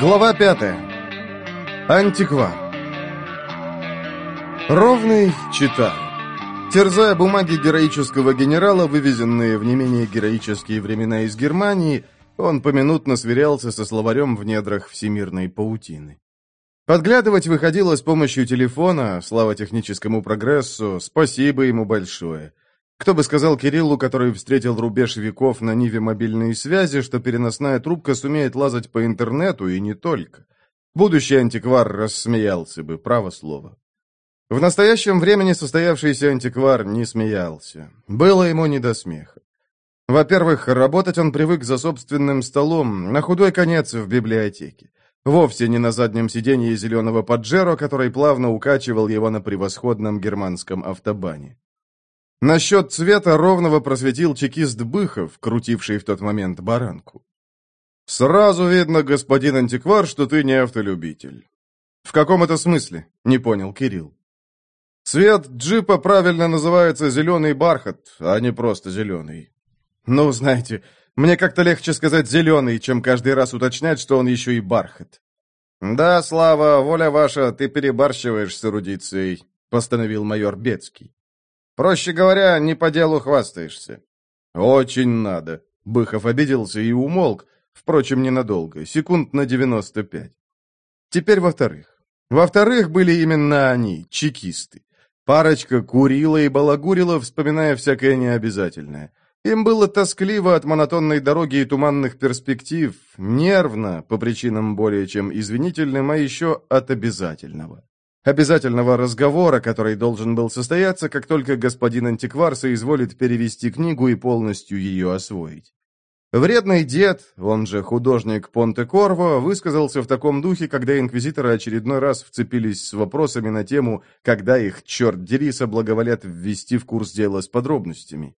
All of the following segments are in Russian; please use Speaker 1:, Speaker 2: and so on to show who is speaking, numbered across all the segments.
Speaker 1: Глава пятая. Антиквар. Ровный читал. Терзая бумаги героического генерала, вывезенные в не менее героические времена из Германии, он поминутно сверялся со словарем в недрах всемирной паутины. Подглядывать выходило с помощью телефона, слава техническому прогрессу, спасибо ему большое. Кто бы сказал Кириллу, который встретил рубеж веков на Ниве мобильной связи, что переносная трубка сумеет лазать по интернету и не только. Будущий антиквар рассмеялся бы, право слово. В настоящем времени состоявшийся антиквар не смеялся. Было ему не до смеха. Во-первых, работать он привык за собственным столом, на худой конец в библиотеке. Вовсе не на заднем сиденье зеленого Паджеро, который плавно укачивал его на превосходном германском автобане. Насчет цвета ровного просветил чекист Быхов, крутивший в тот момент баранку. «Сразу видно, господин антиквар, что ты не автолюбитель». «В каком это смысле?» — не понял Кирилл. «Цвет джипа правильно называется зеленый бархат, а не просто зеленый». «Ну, знаете, мне как-то легче сказать «зеленый», чем каждый раз уточнять, что он еще и бархат». «Да, Слава, воля ваша, ты перебарщиваешь с эрудицией», — постановил майор Бецкий. «Проще говоря, не по делу хвастаешься». «Очень надо». Быхов обиделся и умолк, впрочем, ненадолго, секунд на девяносто пять. Теперь во-вторых. Во-вторых, были именно они, чекисты. Парочка курила и балагурила, вспоминая всякое необязательное — им было тоскливо от монотонной дороги и туманных перспектив, нервно, по причинам более чем извинительным, а еще от обязательного. Обязательного разговора, который должен был состояться, как только господин антиквар соизволит перевести книгу и полностью ее освоить. Вредный дед, он же художник Понте-Корво, высказался в таком духе, когда инквизиторы очередной раз вцепились с вопросами на тему, когда их, черт дери, соблаговолят ввести в курс дела с подробностями.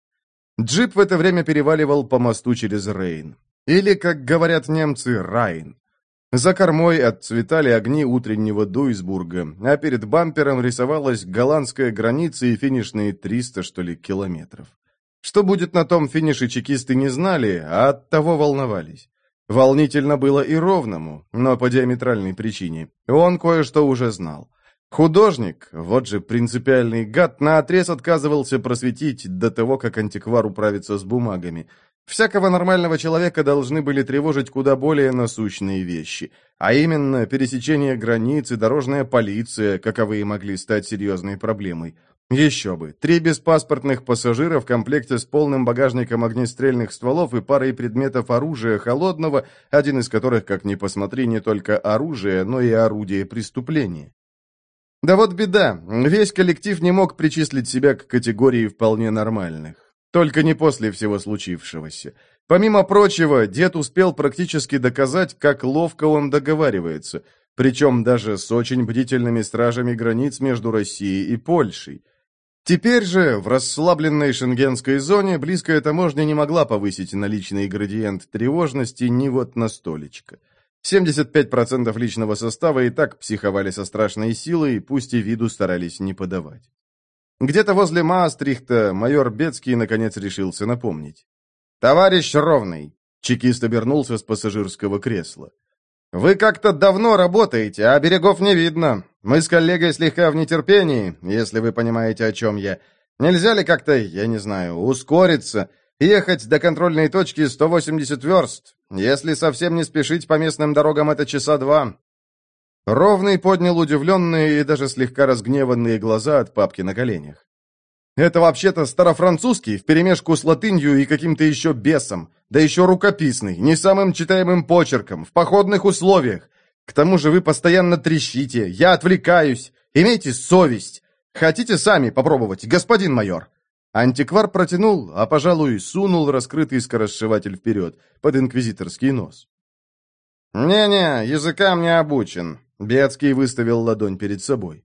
Speaker 1: Джип в это время переваливал по мосту через Рейн. Или, как говорят немцы, Райн. За кормой отцветали огни утреннего Дуйсбурга, а перед бампером рисовалась голландская граница и финишные 300, что ли, километров. Что будет на том финише, чекисты не знали, а от того волновались. Волнительно было и ровному, но по диаметральной причине. Он кое-что уже знал. Художник, вот же принципиальный гад, наотрез отказывался просветить до того, как антиквар управится с бумагами. Всякого нормального человека должны были тревожить куда более насущные вещи, а именно пересечение границы, дорожная полиция, каковые могли стать серьезной проблемой. Еще бы, три беспаспортных пассажира в комплекте с полным багажником огнестрельных стволов и парой предметов оружия холодного, один из которых, как ни посмотри, не только оружие, но и орудие преступления. Да вот беда, весь коллектив не мог причислить себя к категории вполне нормальных. Только не после всего случившегося. Помимо прочего, дед успел практически доказать, как ловко он договаривается, причем даже с очень бдительными стражами границ между Россией и Польшей. Теперь же, в расслабленной шенгенской зоне, близкая таможня не могла повысить наличный градиент тревожности ни вот на столечко. 75% личного состава и так психовали со страшной силой, пусть и виду старались не подавать. Где-то возле Маастрихта майор Бецкий наконец решился напомнить. «Товарищ Ровный!» — чекист обернулся с пассажирского кресла. «Вы как-то давно работаете, а берегов не видно. Мы с коллегой слегка в нетерпении, если вы понимаете, о чем я. Нельзя ли как-то, я не знаю, ускориться, ехать до контрольной точки 180 верст? Если совсем не спешить по местным дорогам, это часа два». Ровный поднял удивленные и даже слегка разгневанные глаза от папки на коленях. «Это вообще-то старофранцузский, вперемешку с латынью и каким-то еще бесом, да еще рукописный, не самым читаемым почерком, в походных условиях. К тому же вы постоянно трещите, я отвлекаюсь. Имейте совесть. Хотите сами попробовать, господин майор?» Антиквар протянул, а, пожалуй, сунул раскрытый скоросшиватель вперед, под инквизиторский нос. «Не-не, языкам не обучен», — Бецкий выставил ладонь перед собой.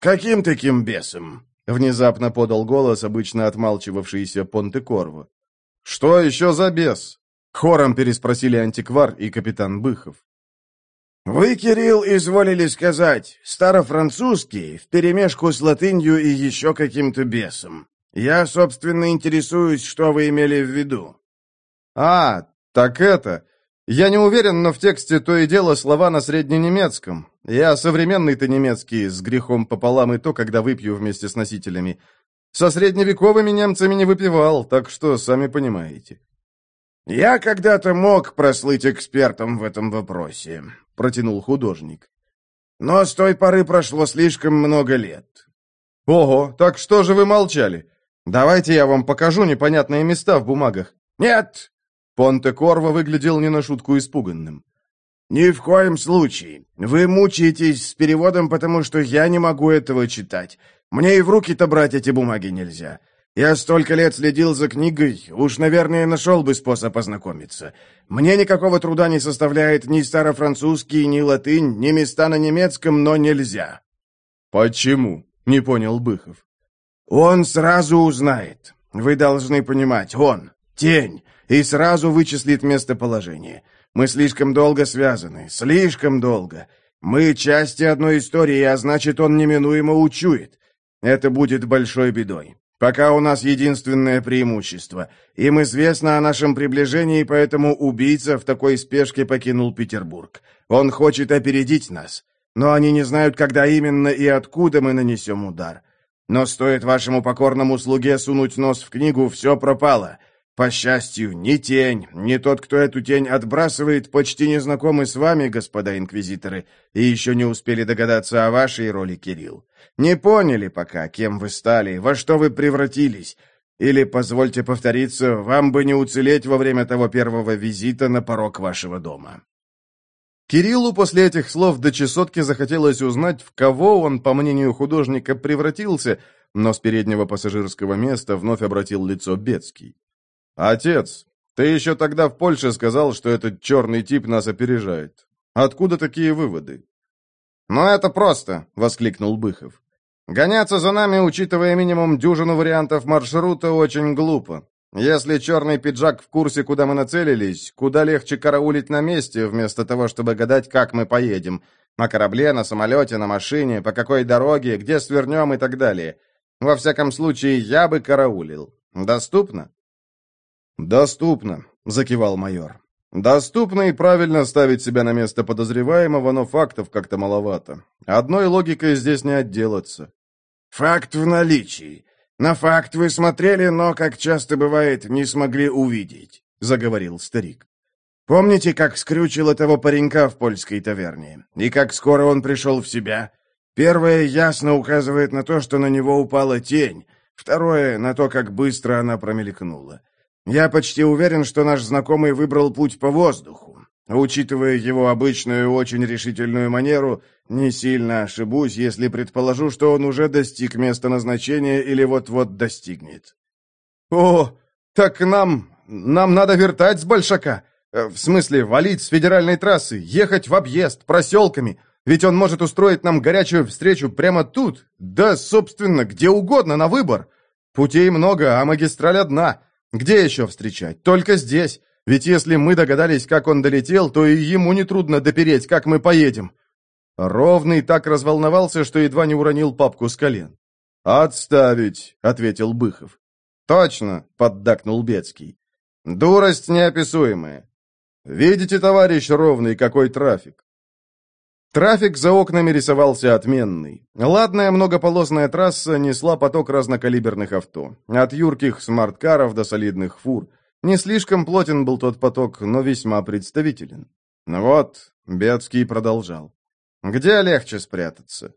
Speaker 2: «Каким таким бесом?» — внезапно подал голос, обычно отмалчивавшийся Понте-Корво.
Speaker 1: «Что еще за бес?» — хором переспросили антиквар и капитан Быхов.
Speaker 2: «Вы, Кирилл, изволили сказать, старофранцузский, вперемешку с латынью и еще каким-то бесом. «Я, собственно, интересуюсь, что вы имели в виду».
Speaker 1: «А, так это... Я не уверен, но в тексте то и дело слова на средненемецком. Я современный-то немецкий, с грехом пополам и то, когда выпью вместе с носителями. Со средневековыми немцами не выпивал, так что сами понимаете.
Speaker 2: «Я когда-то мог прослыть экспертом в этом вопросе», — протянул художник. «Но с той поры прошло слишком много лет».
Speaker 1: «Ого, так что же вы молчали? Давайте я вам покажу непонятные места в бумагах».
Speaker 2: «Нет!»
Speaker 1: Понте Корво выглядел не на шутку испуганным.
Speaker 2: «Ни в коем случае. Вы мучаетесь с переводом, потому что я не могу этого читать. Мне и в руки-то брать эти бумаги нельзя. Я столько лет следил за книгой, уж, наверное, нашел бы способ ознакомиться. Мне никакого труда не составляет ни старофранцузский, ни латынь, ни места на немецком, но нельзя».
Speaker 1: «Почему?» — не понял Быхов.
Speaker 2: «Он сразу узнает. Вы должны понимать, он — тень, и сразу вычислит местоположение. Мы слишком долго связаны, слишком долго. Мы части одной истории, а значит, он неминуемо учует. Это будет большой бедой. Пока у нас единственное преимущество. Им известно о нашем приближении, поэтому убийца в такой спешке покинул Петербург. Он хочет опередить нас. Но они не знают, когда именно и откуда мы нанесем удар. Но стоит вашему покорному слуге сунуть нос в книгу, все пропало. По счастью, ни тень, ни тот, кто эту тень отбрасывает, почти не знакомы с вами, господа инквизиторы, и еще не успели догадаться о вашей роли, Кирилл. Не поняли пока, кем вы стали, во что вы превратились. Или, позвольте повториться, вам бы не уцелеть во время того первого визита на порог вашего дома.
Speaker 1: Кириллу после этих слов до чесотки захотелось узнать, в кого он, по мнению художника, превратился, но с переднего пассажирского места вновь обратил лицо Бецкий. «Отец, ты еще тогда в Польше сказал, что этот черный тип нас опережает. Откуда такие выводы?»
Speaker 3: «Ну это просто!» — воскликнул Быхов. «Гоняться за нами, учитывая минимум дюжину вариантов маршрута, очень глупо. Если черный пиджак в курсе, куда мы нацелились, куда легче караулить на месте, вместо того, чтобы гадать, как мы поедем. На корабле, на самолете, на машине, по какой дороге, где свернем и так далее. Во всяком случае, я бы караулил. Доступно?»
Speaker 1: «Доступно», — закивал майор. «Доступно и правильно ставить себя на место подозреваемого, но фактов как-то маловато. Одной логикой здесь не отделаться».
Speaker 2: «Факт в наличии. На факт вы смотрели, но, как часто бывает, не смогли увидеть», — заговорил старик. «Помните, как скрючил того паренька в польской таверне? И как скоро он пришел в себя? Первое ясно указывает на то, что на него упала тень. Второе — на то, как быстро она промелькнула. Я почти уверен, что наш знакомый выбрал путь по воздуху. Учитывая его обычную очень решительную манеру, не сильно ошибусь, если предположу, что он уже достиг места назначения или вот-вот достигнет.
Speaker 1: О, так нам... нам надо вертать с Большака. Э, в смысле, валить с федеральной трассы, ехать в объезд, проселками. Ведь он может устроить нам горячую встречу прямо тут. Да, собственно, где угодно, на выбор. Путей много, а магистраль одна — где еще встречать? Только здесь. Ведь если мы догадались, как он долетел, то и ему нетрудно допереть, как мы поедем». Ровный так разволновался, что едва не уронил папку с колен. «Отставить», — ответил Быхов.
Speaker 3: «Точно», — поддакнул Бецкий. «Дурость неописуемая».
Speaker 1: «Видите, товарищ Ровный, какой трафик?» Трафик за окнами рисовался отменный. Ладная многополосная трасса несла поток разнокалиберных авто. От юрких смарткаров до солидных фур. Не слишком плотен был тот поток, но весьма представителен. Вот, Бецкий продолжал. Где легче спрятаться?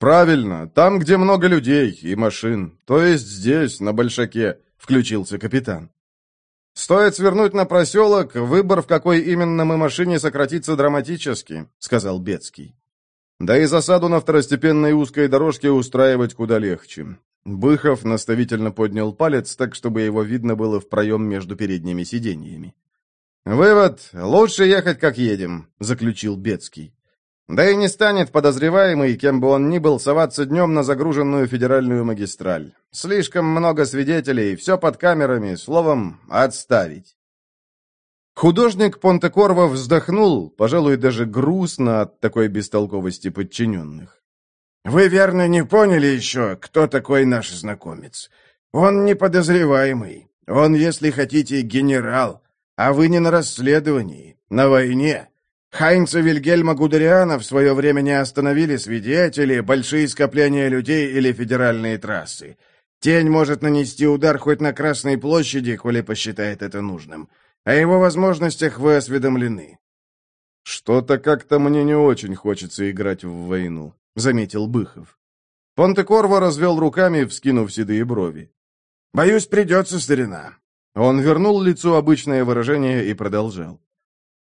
Speaker 1: Правильно, там, где много людей и машин. То есть здесь, на Большаке, включился капитан.
Speaker 3: «Стоит свернуть на проселок, выбор, в какой именно мы машине, сократится драматически», — сказал Бецкий.
Speaker 1: «Да и засаду на второстепенной узкой дорожке устраивать куда легче». Быхов наставительно поднял палец, так, чтобы его видно было в проем между передними сиденьями.
Speaker 3: «Вывод — лучше ехать, как едем», — заключил Бецкий. Да и не станет подозреваемый, кем бы он ни был, соваться днем на загруженную федеральную магистраль. Слишком много свидетелей, все под камерами, словом, отставить.
Speaker 1: Художник Понтекорво вздохнул, пожалуй, даже грустно от такой бестолковости подчиненных.
Speaker 2: «Вы верно не поняли еще, кто такой наш знакомец. Он не подозреваемый. Он, если хотите, генерал. А вы не на расследовании, на войне. Хайнца Вильгельма Гудериана в свое время не остановили свидетели, большие скопления людей или федеральные трассы. Тень может нанести удар хоть на Красной площади, коли посчитает это нужным. О его возможностях вы осведомлены.
Speaker 1: «Что-то как-то мне не очень хочется играть в войну», — заметил Быхов. Понтекорво развел руками, вскинув седые брови.
Speaker 2: «Боюсь, придется, старина».
Speaker 1: Он вернул лицу обычное выражение и продолжал.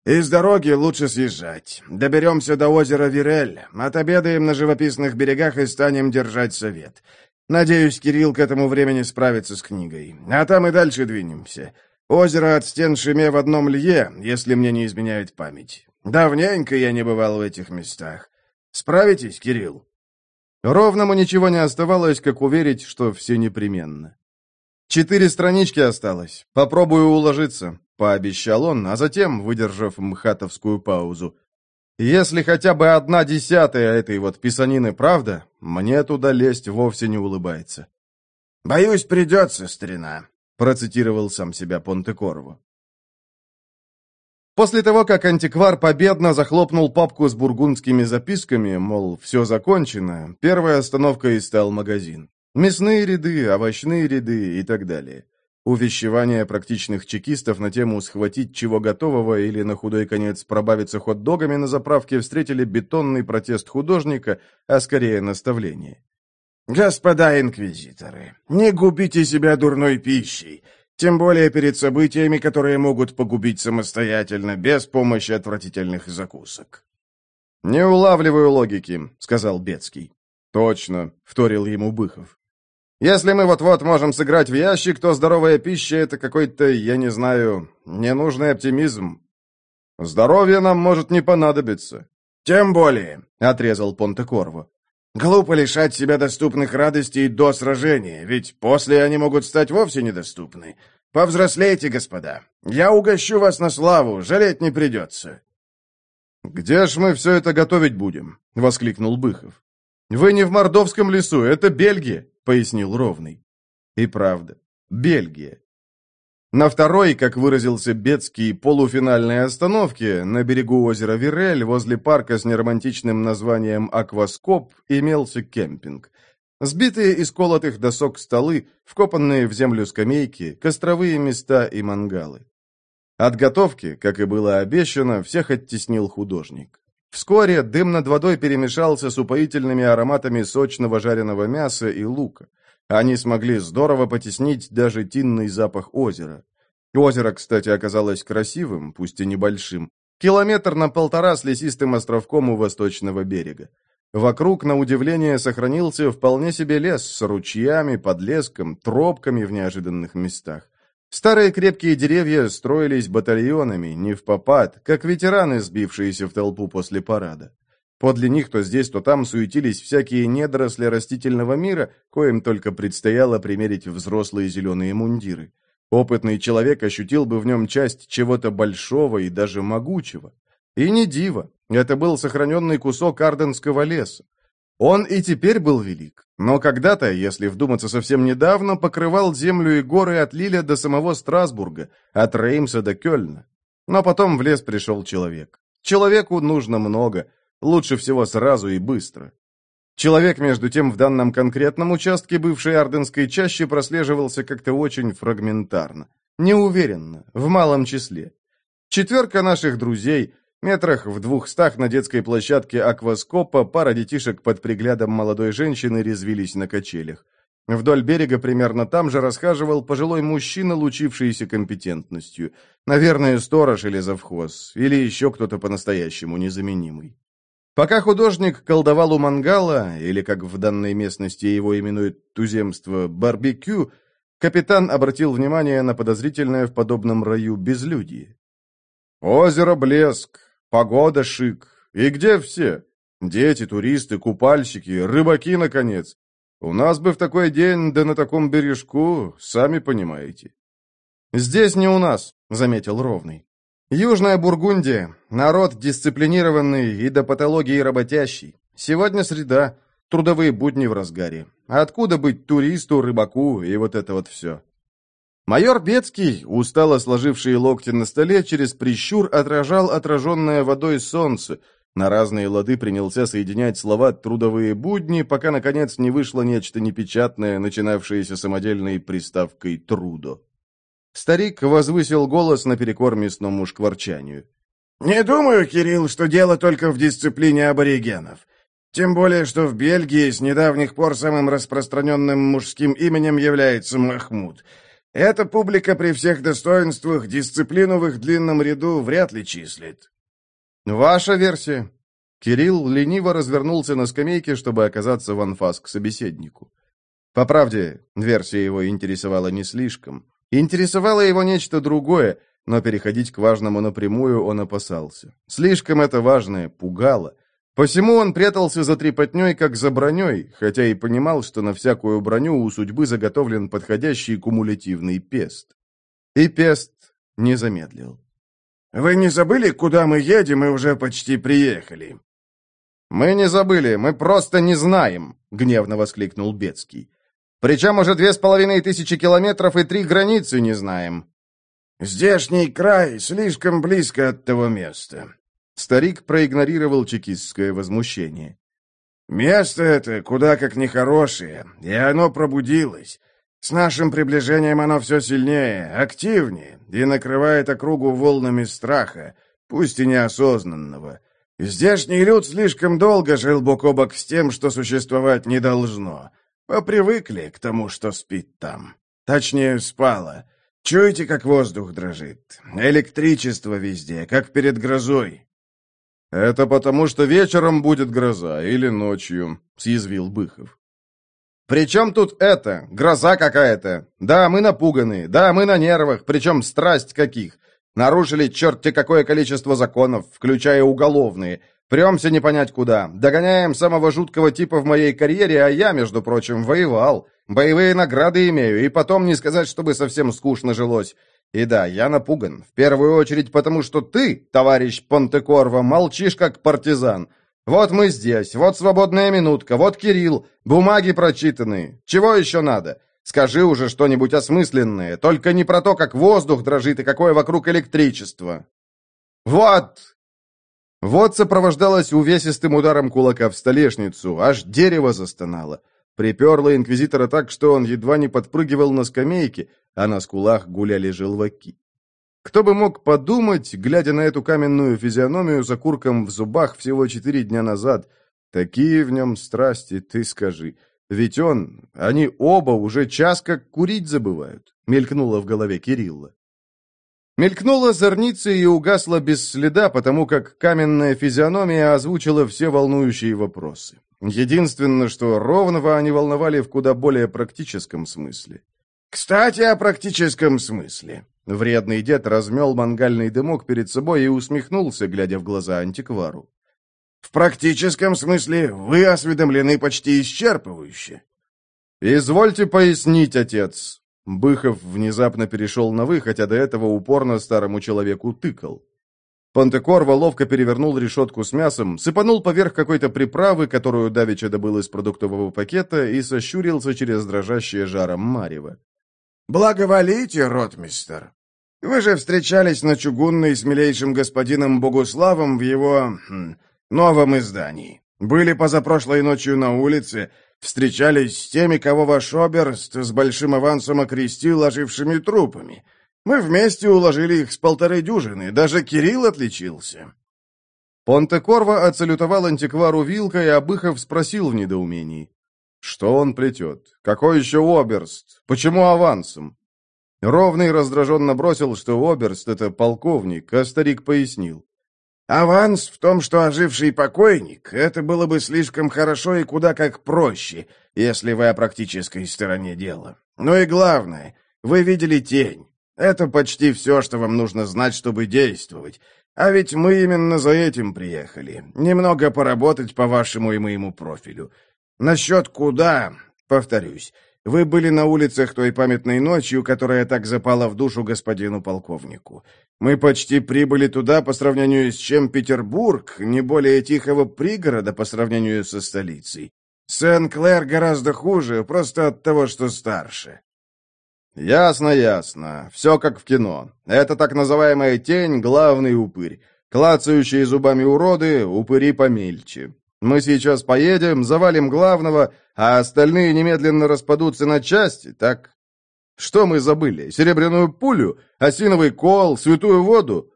Speaker 2: «Из дороги лучше съезжать. Доберемся до озера Вирель, отобедаем на живописных берегах и станем держать совет. Надеюсь, Кирилл к этому времени справится с книгой. А там и дальше двинемся. Озеро от стен Шиме в одном лье, если мне не изменяет память. Давненько я не бывал в этих местах. Справитесь, Кирилл?»
Speaker 1: Ровному ничего не оставалось, как уверить, что все непременно. «Четыре странички осталось. Попробую уложиться», — пообещал он, а затем, выдержав мхатовскую паузу, «Если хотя бы одна десятая этой вот писанины правда, мне туда лезть вовсе не улыбается».
Speaker 2: «Боюсь, придется, старина», —
Speaker 1: процитировал сам себя Понте-Корво. После того, как антиквар победно захлопнул папку с бургундскими записками, мол, все закончено, первой остановкой стал магазин. Мясные ряды, овощные ряды и так далее. Увещевания практичных чекистов на тему «схватить чего готового» или на худой конец пробавиться хот-догами на заправке встретили бетонный протест художника, а скорее наставление.
Speaker 2: «Господа инквизиторы, не губите себя дурной пищей, тем более перед событиями, которые могут погубить самостоятельно, без помощи отвратительных закусок».
Speaker 1: «Не улавливаю логики», — сказал Бецкий. «Точно», — вторил ему Быхов. Если мы вот-вот можем сыграть в ящик, то здоровая пища — это какой-то, я не знаю, ненужный оптимизм. Здоровье нам может не понадобиться.
Speaker 2: Тем более, —
Speaker 1: отрезал Понте-Корво.
Speaker 2: Глупо лишать себя доступных радостей до сражения, ведь после они могут стать вовсе недоступны. Повзрослейте, господа. Я угощу вас на славу, жалеть не придется.
Speaker 1: «Где ж мы все это готовить будем?» — воскликнул Быхов. «Вы не в Мордовском лесу, это Бельгия пояснил Ровный. И правда, Бельгия. На второй, как выразился Бецкий, полуфинальной остановке на берегу озера Вирель возле парка с неромантичным названием «Акваскоп» имелся кемпинг. Сбитые из колотых досок столы, вкопанные в землю скамейки, костровые места и мангалы. От готовки, как и было обещано, всех оттеснил художник. Вскоре дым над водой перемешался с упоительными ароматами сочного жареного мяса и лука. Они смогли здорово потеснить даже тинный запах озера. Озеро, кстати, оказалось красивым, пусть и небольшим. Километр на полтора с лесистым островком у восточного берега. Вокруг, на удивление, сохранился вполне себе лес с ручьями, подлеском, тропками в неожиданных местах. Старые крепкие деревья строились батальонами, не в попад, как ветераны, сбившиеся в толпу после парада. Подле них то здесь, то там суетились всякие недоросли растительного мира, коим только предстояло примерить взрослые зеленые мундиры. Опытный человек ощутил бы в нем часть чего-то большого и даже могучего. И не диво, это был сохраненный кусок арденского леса. Он и теперь был велик, но когда-то, если вдуматься совсем недавно, покрывал землю и горы от Лиля до самого Страсбурга, от Реймса до Кёльна. Но потом в лес пришел человек. Человеку нужно много, лучше всего сразу и быстро. Человек, между тем, в данном конкретном участке бывшей Арденской чаще прослеживался как-то очень фрагментарно, неуверенно, в малом числе. Четверка наших друзей — Метрах в двухстах на детской площадке акваскопа пара детишек под приглядом молодой женщины резвились на качелях. Вдоль берега примерно там же расхаживал пожилой мужчина, лучившийся компетентностью. Наверное, сторож или завхоз, или еще кто-то по-настоящему незаменимый. Пока художник колдовал у мангала, или, как в данной местности его именуют туземство, барбекю, капитан обратил внимание на подозрительное в подобном раю безлюдье. «Озеро Блеск, Погода шик. И где все? Дети, туристы, купальщики, рыбаки, наконец. У нас бы в такой день, да на таком бережку, сами понимаете. Здесь не у нас, заметил Ровный. Южная Бургундия, народ дисциплинированный и до патологии работящий. Сегодня среда, трудовые будни в разгаре. Откуда быть туристу, рыбаку и вот это вот все? Майор Бецкий, устало сложивший локти на столе, через прищур отражал отраженное водой солнце, на разные лады принялся соединять слова «трудовые будни», пока, наконец, не вышло нечто непечатное, начинавшееся самодельной приставкой «трудо». Старик возвысил голос наперекор мясному шкварчанию.
Speaker 2: «Не думаю, Кирилл, что дело только в дисциплине аборигенов. Тем более, что в Бельгии с недавних пор самым распространенным мужским именем является Махмуд. Эта публика при всех достоинствах дисциплину в их длинном ряду вряд ли числит.
Speaker 1: «Ваша версия?» Кирилл лениво развернулся на скамейке, чтобы оказаться в анфас к собеседнику. По правде, версия его интересовала не слишком. Интересовало его нечто другое, но переходить к важному напрямую он опасался. Слишком это важное пугало. Посему он прятался за трепотней, как за броней, хотя и понимал, что на всякую броню у судьбы заготовлен подходящий кумулятивный пест. И пест не замедлил.
Speaker 2: «Вы не забыли, куда мы едем, и уже почти приехали?»
Speaker 1: «Мы не забыли, мы просто не знаем», — гневно воскликнул Бецкий. «Причем уже две с половиной тысячи километров и три границы не знаем».
Speaker 2: «Здешний край слишком близко от того места».
Speaker 1: Старик проигнорировал чекистское возмущение.
Speaker 2: «Место это куда как нехорошее, и оно пробудилось. С нашим приближением оно все сильнее, активнее, и накрывает округу волнами страха, пусть и неосознанного. Здешний люд слишком долго жил бок о бок с тем, что существовать не должно. Попривыкли к тому, что спит там. Точнее, спало. Чуете, как воздух дрожит? Электричество везде, как перед грозой.
Speaker 1: «Это потому, что вечером будет гроза или ночью», — съязвил Быхов. «При чем тут это? Гроза какая-то. Да, мы напуганы, да, мы на нервах, причем страсть каких. Нарушили черти какое количество законов, включая уголовные. Премся не понять куда. Догоняем самого жуткого типа в моей карьере, а я, между прочим, воевал. Боевые награды имею, и потом не сказать, чтобы совсем скучно жилось. И да, я напуган. В первую очередь потому, что ты, товарищ Понтекорво, молчишь как партизан. Вот мы здесь, вот свободная минутка, вот Кирилл, бумаги прочитаны. Чего еще надо? Скажи уже что-нибудь осмысленное, только не про то, как воздух дрожит и какое вокруг электричество. Вот! Вот сопровождалось увесистым ударом кулака в столешницу, аж дерево застонало. Приперло инквизитора так, что он едва не подпрыгивал на скамейке, а на скулах гуляли желваки. Кто бы мог подумать, глядя на эту каменную физиономию за курком в зубах всего четыре дня назад, такие в нем страсти, ты скажи. Ведь он, они оба уже час как курить забывают, мелькнуло в голове Кирилла. Мелькнула зорница и угасла без следа, потому как каменная физиономия озвучила все волнующие вопросы. Единственное, что ровного они волновали в куда более практическом смысле.
Speaker 2: «Кстати, о практическом смысле»,
Speaker 1: Вредный дед размел мангальный дымок перед собой и усмехнулся, глядя в глаза антиквару.
Speaker 2: «В практическом смысле вы осведомлены почти исчерпывающе».
Speaker 1: «Извольте пояснить, отец». Быхов внезапно перешел на «вы», хотя до этого упорно старому человеку тыкал. Пантекорва ловко перевернул решетку с мясом, сыпанул поверх какой-то приправы, которую давеча добыл из продуктового пакета, и сощурился через дрожащее жаром марево.
Speaker 2: «Благоволите, ротмистер!» Вы же встречались на чугунной с милейшим господином Богуславом в его... Хм, новом издании. Были позапрошлой ночью на улице, встречались с теми, кого ваш оберст с большим авансом окрестил ожившими трупами. Мы вместе уложили их с полторы дюжины, даже Кирилл отличился».
Speaker 1: Понте-Корво отсалютовал антиквару вилкой, а Быхов спросил в недоумении. «Что он плетет? Какой еще оберст? Почему авансом?» Ровный раздраженно бросил, что Оберст — это полковник, а старик пояснил.
Speaker 2: «Аванс в том, что оживший покойник, это было бы слишком хорошо и куда как проще, если вы о практической стороне дела. Ну и главное, вы видели тень. Это почти все, что вам нужно знать, чтобы действовать. А ведь мы именно за этим приехали. Немного поработать по вашему и моему профилю. Насчет куда, повторюсь, вы были на улицах той памятной ночью, которая так запала в душу господину полковнику. Мы почти прибыли туда по сравнению с чем Петербург, не более тихого пригорода по сравнению со столицей. Сен-Клэр гораздо хуже, просто от того, что старше.
Speaker 3: «Ясно, ясно. Все как в кино. Это так называемая тень, главный упырь. Клацающие зубами уроды, упыри помельче. Мы сейчас поедем, завалим главного, а остальные немедленно распадутся на части, так? Что мы забыли? Серебряную пулю? Осиновый кол? Святую воду?»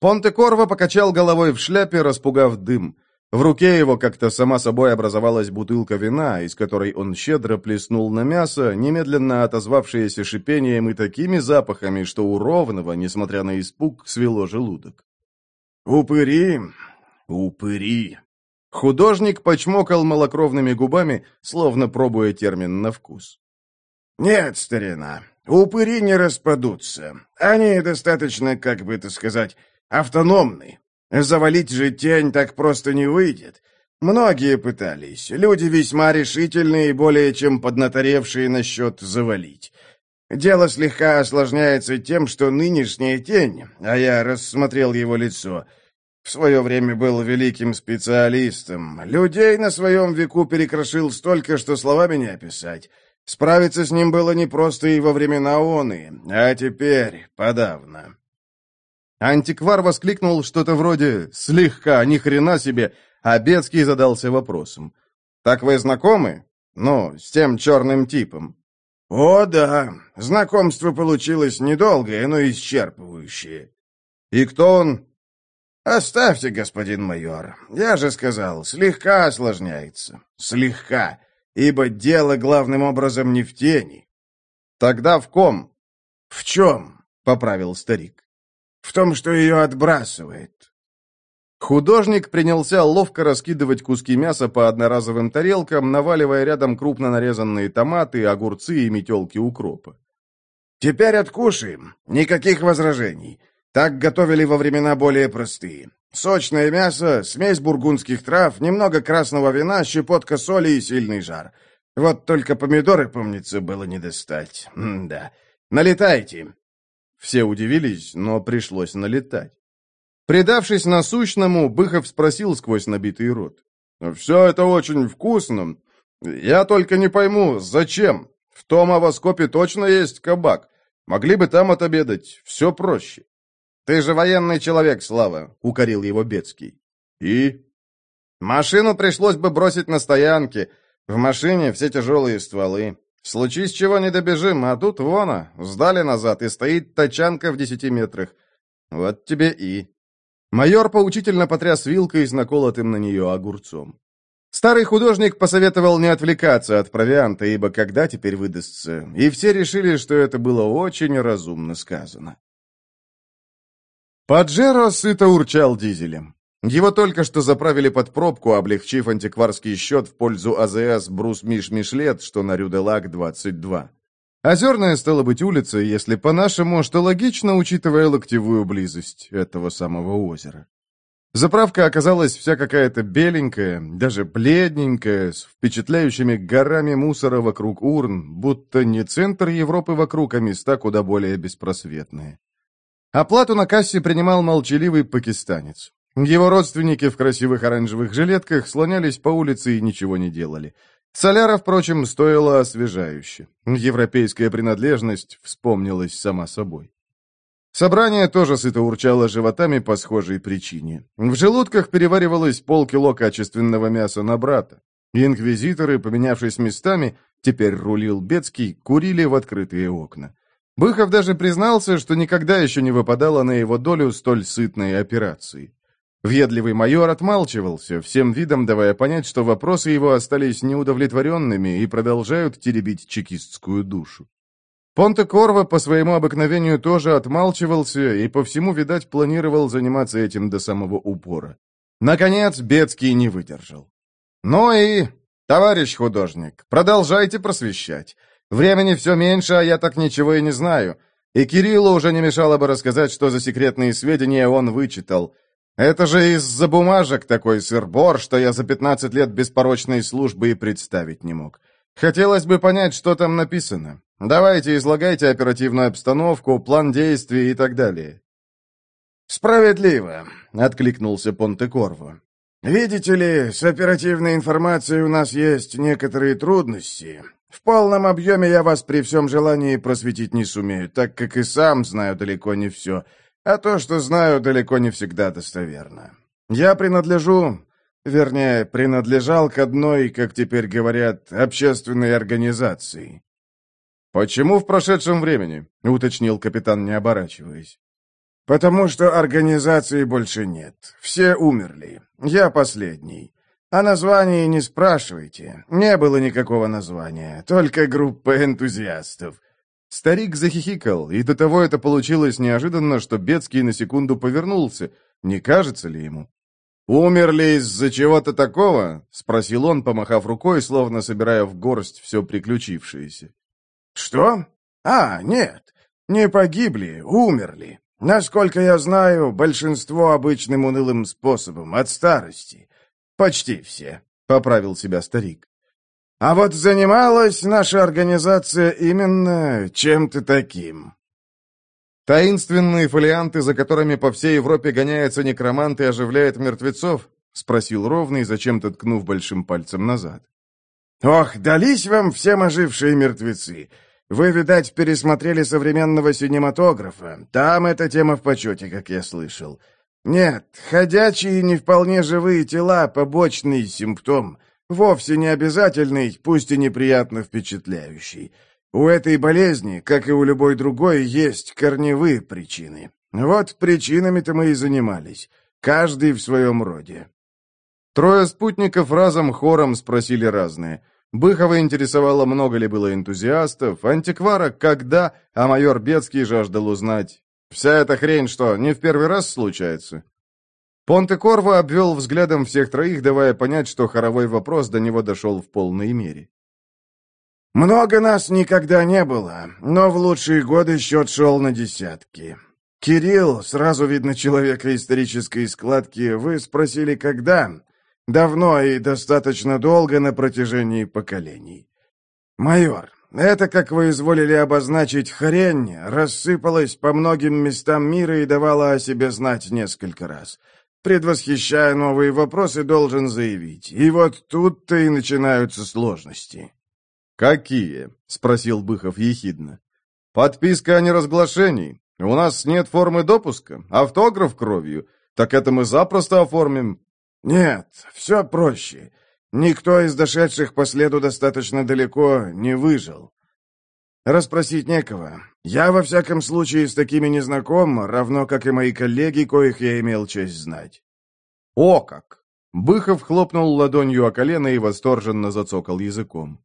Speaker 3: Понте-Корво покачал головой в шляпе, распугав дым. В руке его как-то сама собой образовалась бутылка вина, из которой он щедро плеснул на мясо, немедленно отозвавшееся шипением и такими запахами, что у ровного, несмотря на испуг, свело желудок.
Speaker 2: «Упыри! Упыри!»
Speaker 3: Художник почмокал малокровными губами, словно пробуя термин на вкус.
Speaker 2: «Нет, старина, упыри не распадутся. Они достаточно, как бы это сказать, автономны. Завалить же тень так просто не выйдет. Многие пытались. Люди весьма решительные и более чем поднаторевшие насчет завалить. Дело слегка осложняется тем, что нынешняя тень, а я рассмотрел его лицо, в свое время был великим специалистом. Людей на своем веку перекрошил столько, что словами не описать. Справиться с ним было непросто и во времена оны, а теперь подавно.
Speaker 3: Антиквар воскликнул что-то вроде «слегка, ни хрена себе», а Бецкий задался вопросом. «Так вы знакомы? Ну, с тем черным типом?»
Speaker 2: «О, да. Знакомство получилось недолгое, но исчерпывающее».
Speaker 3: «И кто он?»
Speaker 2: «Оставьте, господин майор. Я же сказал, слегка осложняется. Слегка. Ибо дело главным образом не в тени».
Speaker 3: «Тогда в ком?»
Speaker 2: «В чем?»
Speaker 3: — поправил старик.
Speaker 2: В том, что ее отбрасывает.
Speaker 3: Художник принялся ловко раскидывать куски мяса по одноразовым тарелкам, наваливая рядом крупно нарезанные томаты, огурцы и метелки укропа.
Speaker 2: «Теперь откушаем. Никаких возражений. Так готовили во времена более простые. Сочное мясо, смесь бургундских трав, немного красного вина, щепотка соли и сильный жар. Вот только помидоры, помнится, было не достать. М да. Налетайте.
Speaker 3: Все удивились, но пришлось налетать. Предавшись насущному, Быхов спросил сквозь набитый рот. «Все это очень вкусно. Я только не пойму, зачем? В том авоскопе точно есть кабак. Могли бы там отобедать. Все проще». «Ты же военный человек, Слава», — укорил его Бецкий. «И?» «Машину пришлось бы бросить на стоянке. В машине все тяжелые стволы. Случись чего не добежим, а тут вона, сдали назад, и стоит тачанка в десяти метрах. Вот тебе и...» Майор поучительно потряс вилкой с наколотым на нее огурцом. Старый художник посоветовал не отвлекаться от провианта, ибо когда теперь выдастся, и все решили, что это было очень разумно сказано. Паджеро сыто урчал дизелем. Его только что заправили под пробку, облегчив антикварский счет в пользу АЗС «Брус Миш Мишлет», что на Рюделак 22. Озерная стала быть улица, если по-нашему, что логично, учитывая локтевую близость этого самого озера. Заправка оказалась вся какая-то беленькая, даже бледненькая, с впечатляющими горами мусора вокруг урн, будто не центр Европы вокруг, а места куда более беспросветные. Оплату на кассе принимал молчаливый пакистанец. Его родственники в красивых оранжевых жилетках слонялись по улице и ничего не делали. Соляра, впрочем, стоила освежающе. Европейская принадлежность вспомнилась сама собой. Собрание тоже сыто урчало животами по схожей причине. В желудках переваривалось полкило качественного мяса на брата. Инквизиторы, поменявшись местами, теперь рулил Бецкий, курили в открытые окна. Быхов даже признался, что никогда еще не выпадало на его долю столь сытной операции. Въедливый майор отмалчивался, всем видом давая понять, что вопросы его остались неудовлетворенными и продолжают теребить чекистскую душу. Понте Корво по своему обыкновению тоже отмалчивался и по всему, видать, планировал заниматься этим до самого упора. Наконец, Бецкий не выдержал. «Ну и, товарищ художник, продолжайте просвещать. Времени все меньше, а я так ничего и не знаю. И Кириллу уже не мешало бы рассказать, что за секретные сведения он вычитал. Это же из-за бумажек такой сыр-бор, что я за 15 лет беспорочной службы и представить не мог. Хотелось бы понять, что там написано. Давайте излагайте оперативную обстановку, план действий и так далее.
Speaker 2: «Справедливо», — откликнулся Понте-Корво. «Видите ли, с оперативной информацией у нас есть некоторые трудности. В полном объеме я вас при всем желании просветить не сумею, так как и сам знаю далеко не все, а то, что знаю, далеко не всегда достоверно. Я принадлежу, вернее, принадлежал к одной, как теперь говорят, общественной организации.
Speaker 3: «Почему в прошедшем времени?» — уточнил капитан, не оборачиваясь.
Speaker 2: «Потому что организации больше нет. Все умерли. Я последний. О названии не спрашивайте. Не было никакого названия, только группа энтузиастов».
Speaker 3: Старик захихикал, и до того это получилось неожиданно, что Бецкий на секунду повернулся. Не кажется ли ему? «Умерли из-за чего-то такого?» — спросил он, помахав рукой, словно собирая в горсть все приключившееся.
Speaker 2: «Что? А, нет, не погибли, умерли. Насколько я знаю, большинство обычным унылым способом, от старости. Почти все», — поправил себя старик. «А вот занималась наша организация именно чем-то таким».
Speaker 3: «Таинственные фолианты, за которыми по всей Европе гоняются некроманты и оживляют мертвецов?» — спросил Ровный, зачем-то ткнув большим пальцем назад.
Speaker 2: «Ох, дались вам всем ожившие мертвецы! Вы, видать, пересмотрели современного синематографа. Там эта тема в почете, как я слышал. Нет, ходячие не вполне живые тела — побочный симптом, вовсе не обязательный, пусть и неприятно впечатляющий. У этой болезни, как и у любой другой, есть корневые причины. Вот причинами-то мы и занимались, каждый в своем роде.
Speaker 3: Трое спутников разом хором спросили разные. Быхова интересовало, много ли было энтузиастов, антиквара когда, а майор Бецкий жаждал узнать. Вся эта хрень что, не в первый раз случается? Понте-Корво обвел взглядом всех троих, давая понять, что хоровой вопрос до него дошел в полной мере.
Speaker 2: «Много нас никогда не было, но в лучшие годы счет шел на десятки. Кирилл, сразу видно человека исторической складки, вы спросили, когда? Давно и достаточно долго на протяжении поколений. Майор, это, как вы изволили обозначить, хрень рассыпалась по многим местам мира и давала о себе знать несколько раз. Предвосхищая новые вопросы, должен заявить. И вот тут-то и начинаются сложности.
Speaker 3: «Какие?» — спросил Быхов ехидно. «Подписка о неразглашении. У нас нет формы допуска. Автограф кровью. Так это мы запросто оформим.
Speaker 2: «Нет, все проще. Никто из дошедших по следу достаточно далеко не выжил. Распросить некого. Я, во всяком случае, с такими не знаком, равно как и мои коллеги, коих я имел честь знать».
Speaker 3: «О как!» Быхов хлопнул ладонью о колено и восторженно зацокал языком.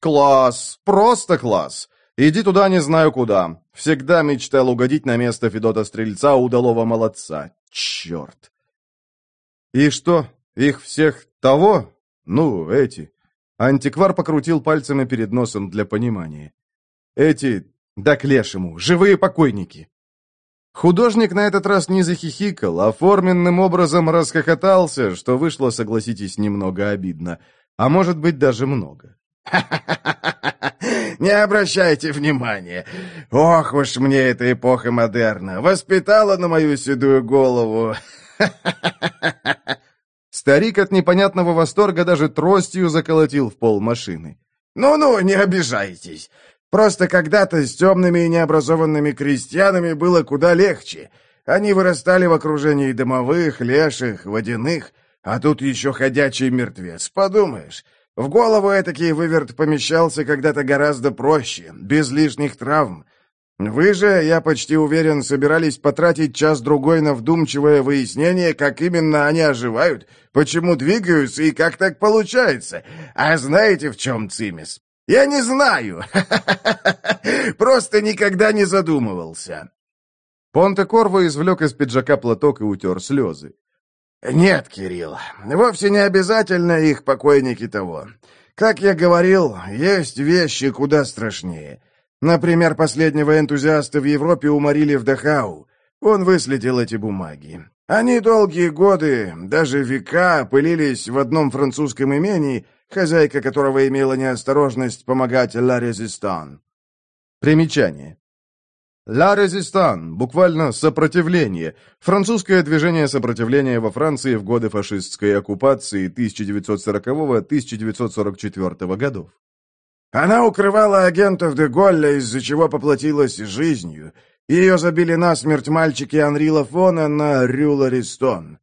Speaker 3: «Класс! Просто класс! Иди туда не знаю куда. Всегда мечтал угодить на место Федота Стрельца, удалого молодца. Черт! «И что, их всех того? Ну, эти». Антиквар покрутил пальцами перед носом для понимания. «Эти, да к лешему, живые покойники». Художник на этот раз не захихикал, а форменным образом расхохотался, что вышло, согласитесь, немного обидно. А может быть, даже много.
Speaker 2: Не обращайте внимания. Ох уж мне эта эпоха модерна. Воспитала на мою седую голову.
Speaker 3: Старик от непонятного восторга даже тростью заколотил в пол машины.
Speaker 2: «Ну-ну, не обижайтесь. Просто когда-то с темными и необразованными крестьянами было куда легче. Они вырастали в окружении домовых, леших, водяных, а тут еще ходячий мертвец, подумаешь. В голову этакий выверт помещался когда-то гораздо проще, без лишних травм. Вы же, я почти уверен, собирались потратить час-другой на вдумчивое выяснение, как именно они оживают, почему двигаются и как так получается. А знаете, в чем цимис? Я не знаю. Просто никогда не задумывался.
Speaker 3: Понте-Корво извлек из пиджака платок и утер слезы.
Speaker 2: «Нет, Кирилл, вовсе не обязательно их покойники того. Как я говорил, есть вещи куда страшнее. Например, последнего энтузиаста в Европе уморили в Дахау. Он выследил эти бумаги. Они долгие годы, даже века, пылились в одном французском имении, хозяйка которого имела неосторожность помогать «Ла Резистан».
Speaker 3: Примечание. «Ла Резистан» — буквально «сопротивление». Французское движение сопротивления во Франции в годы фашистской оккупации 1940-1944 годов.
Speaker 2: Она укрывала агентов Деголля, из-за чего поплатилась жизнью. Ее забили насмерть мальчики Анри Лафона на Рюларистон.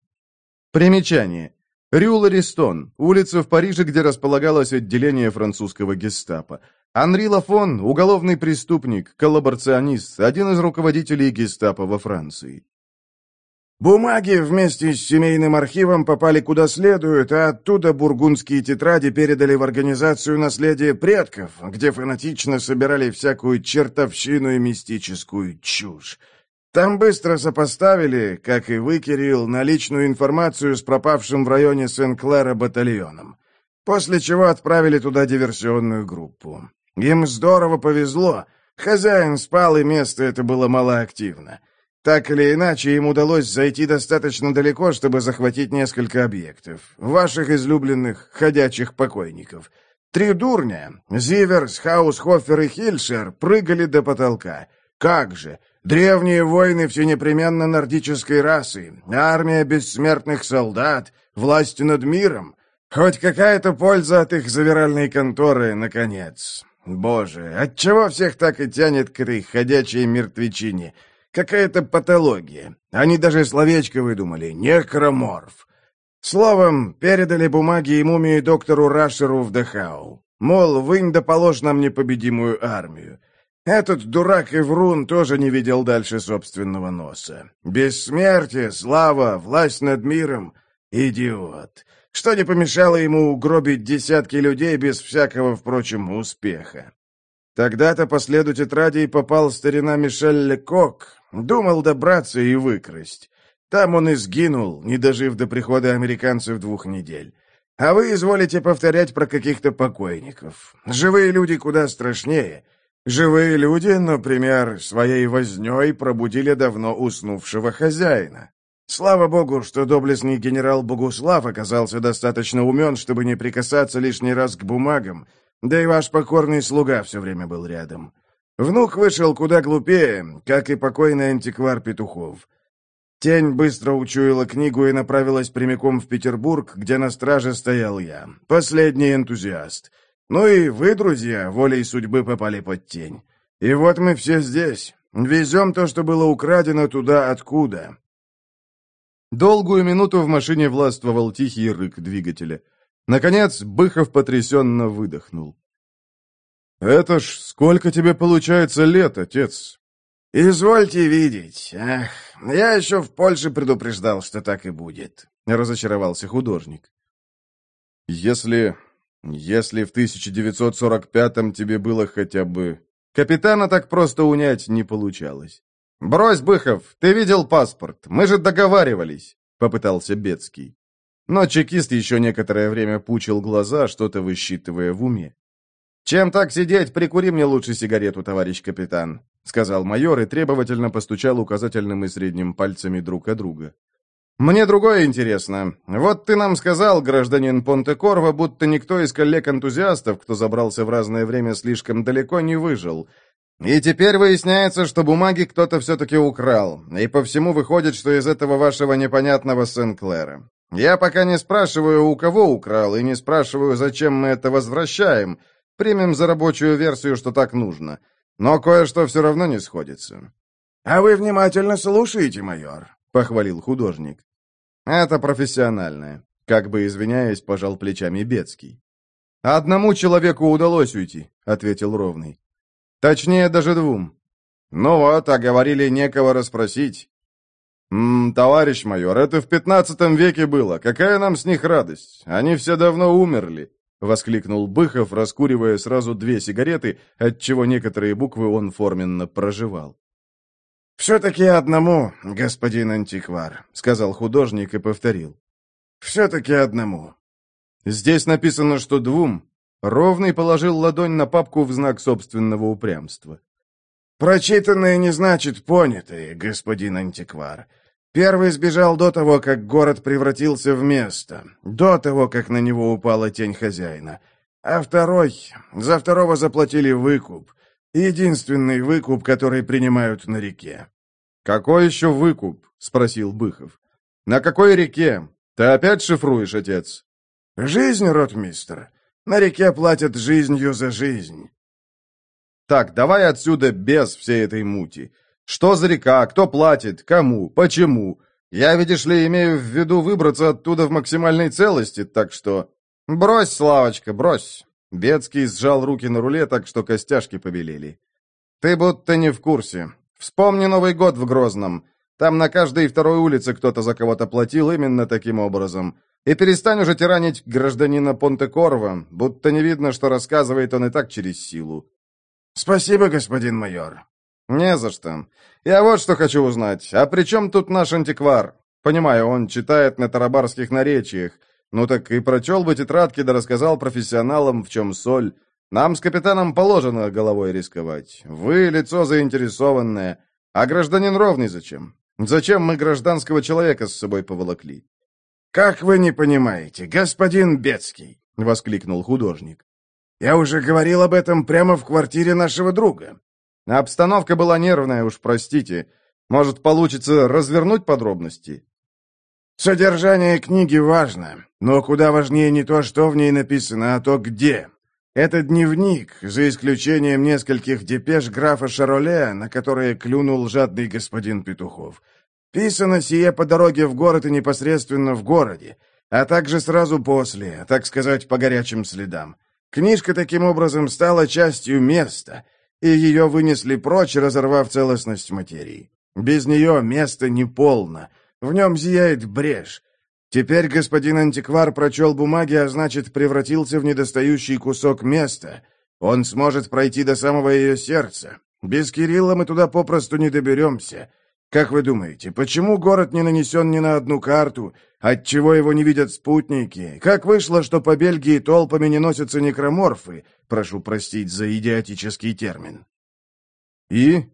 Speaker 1: Примечание. Рюларистон – улица в Париже, где располагалось отделение французского гестапо. Анри Лафон – уголовный преступник, коллаборационист, один из руководителей гестапо во Франции.
Speaker 2: Бумаги вместе с семейным архивом попали куда следует, а оттуда бургундские тетради передали в организацию наследия предков, где фанатично собирали всякую чертовщину и мистическую чушь. Там быстро сопоставили, как и вы, Кирилл, наличную информацию с пропавшим в районе Сен-Клэра батальоном. После чего отправили туда диверсионную группу. Им здорово повезло. Хозяин спал, и место это было малоактивно. Так или иначе, им удалось зайти достаточно далеко, чтобы захватить несколько объектов. Ваших излюбленных ходячих покойников. Три дурня, Зиверс, Хаусхофер и Хильшер, прыгали до потолка. Как же! Древние войны всенепременно нордической расы, армия бессмертных солдат, власть над миром. Хоть какая-то польза от их завиральной конторы, наконец. Боже, отчего всех так и тянет к этой ходячей мертвечине? Какая-то патология. Они даже словечко выдумали — некроморф. Словом, передали бумаги и мумии доктору Рашеру в Дахау. Мол, вынь да положь нам непобедимую армию. Этот дурак Эврун тоже не видел дальше собственного носа. Бессмертие, слава, власть над миром — идиот. Что не помешало ему угробить десятки людей без всякого, впрочем, успеха. Тогда-то по следу тетрадей попал старина Мишель Лекок, Думал добраться и выкрасть. Там он и сгинул, не дожив до прихода американцев двух недель. А вы изволите повторять про каких-то покойников. Живые люди куда страшнее. Живые люди, например, своей вознёй пробудили давно уснувшего хозяина. Слава богу, что доблестный генерал Богуслав оказался достаточно умен, чтобы не прикасаться лишний раз к бумагам, да и ваш покорный слуга все время был рядом. Внук вышел куда глупее, как и покойный антиквар Петухов. Тень быстро учуяла книгу и направилась прямиком в Петербург, где на страже стоял я, последний энтузиаст. Ну и вы, друзья, волей судьбы попали под тень. И вот мы все здесь, везем то, что было украдено туда, откуда.
Speaker 1: Долгую минуту в машине властвовал тихий рык двигателя. Наконец, Быхов потрясенно выдохнул. «Это ж сколько тебе получается лет, отец?»
Speaker 2: «Извольте видеть. Ах, я еще в Польше предупреждал, что так и будет», — разочаровался художник.
Speaker 1: «Если... если в 1945-м тебе было хотя бы...» Капитана так просто унять не получалось. «Брось, Быхов, ты видел паспорт, мы же договаривались», — попытался Бецкий. Но чекист еще некоторое время пучил глаза, что-то высчитывая в уме. «Чем так сидеть, прикури мне лучше сигарету, товарищ капитан», сказал майор и требовательно постучал указательным и средним пальцами друг о друга. «Мне другое интересно. Вот ты нам сказал, гражданин Понте-Корво, будто никто из коллег-энтузиастов, кто забрался в разное время слишком далеко, не выжил. И теперь выясняется, что бумаги кто-то все-таки украл, и по всему выходит, что из этого вашего непонятного Сен-Клэра. Я пока не спрашиваю, у кого украл, и не спрашиваю, зачем мы это возвращаем, Примем за рабочую версию, что так нужно. Но кое-что все равно не сходится».
Speaker 2: «А вы внимательно слушаете, майор», — похвалил художник.
Speaker 1: «Это профессиональное», — как бы извиняясь, пожал плечами Бецкий. «Одному человеку удалось уйти», — ответил Ровный. «Точнее, даже двум. Ну вот, а говорили, некого расспросить». «М товарищ майор, это в пятнадцатом веке было. Какая нам с них радость? Они все давно умерли. — воскликнул Быхов, раскуривая сразу две сигареты, отчего некоторые буквы он форменно проживал.
Speaker 2: «Все-таки одному, господин антиквар», — сказал художник и повторил. «Все-таки одному».
Speaker 1: «Здесь написано, что двум». Ровный положил ладонь на папку в знак собственного упрямства.
Speaker 2: «Прочитанное не значит понятое, господин антиквар. Первый сбежал до того, как город превратился в место, до того, как на него упала тень хозяина. А второй... За второго заплатили выкуп. Единственный выкуп, который принимают на реке.
Speaker 1: «Какой еще выкуп?» — спросил Быхов. «На какой реке? Ты опять шифруешь, отец?»
Speaker 2: «Жизнь, ротмистр. На реке платят жизнью за жизнь.
Speaker 1: Так, давай отсюда без всей этой мути. Что за река, кто платит, кому, почему? Я, видишь ли, имею в виду выбраться оттуда в максимальной целости, так что... Брось, Славочка, брось. Бецкий сжал руки на руле, так что костяшки побелели. Ты будто не в курсе. Вспомни Новый год в Грозном. Там на каждой второй улице кто-то за кого-то платил именно таким образом. И перестань уже тиранить гражданина Понте-Корво, будто не видно, что рассказывает он и так через силу.
Speaker 2: «Спасибо, господин майор».
Speaker 1: «Не за что. Я вот что хочу узнать. А при чем тут наш антиквар? Понимаю, он читает на тарабарских наречиях. Ну так и прочел бы тетрадки, да рассказал профессионалам, в чем соль. Нам с капитаном положено головой рисковать. Вы лицо заинтересованное. А гражданин ровный зачем? Зачем мы гражданского человека с собой поволокли?»
Speaker 2: «Как вы не понимаете, господин Бецкий!» — воскликнул художник. Я уже говорил об этом прямо в квартире нашего друга.
Speaker 1: Обстановка была нервная, уж простите. Может, получится развернуть подробности?
Speaker 2: Содержание книги важно, но куда важнее не то, что в ней написано, а то где. Это дневник, за исключением нескольких депеш графа Шароле, на которые клюнул жадный господин Петухов. Писано сие по дороге в город и непосредственно в городе, а также сразу после, так сказать, по горячим следам. Книжка таким образом стала частью места, и ее вынесли прочь, разорвав целостность материи. Без нее место неполно, в нем зияет брешь. Теперь господин антиквар прочел бумаги, а значит, превратился в недостающий кусок места. Он сможет пройти до самого ее сердца. Без Кирилла мы туда попросту не доберемся. Как вы думаете, почему город не нанесен ни на одну карту? Отчего его не видят спутники? Как вышло, что по Бельгии толпами не носятся некроморфы? Прошу простить за идиотический термин.
Speaker 1: И?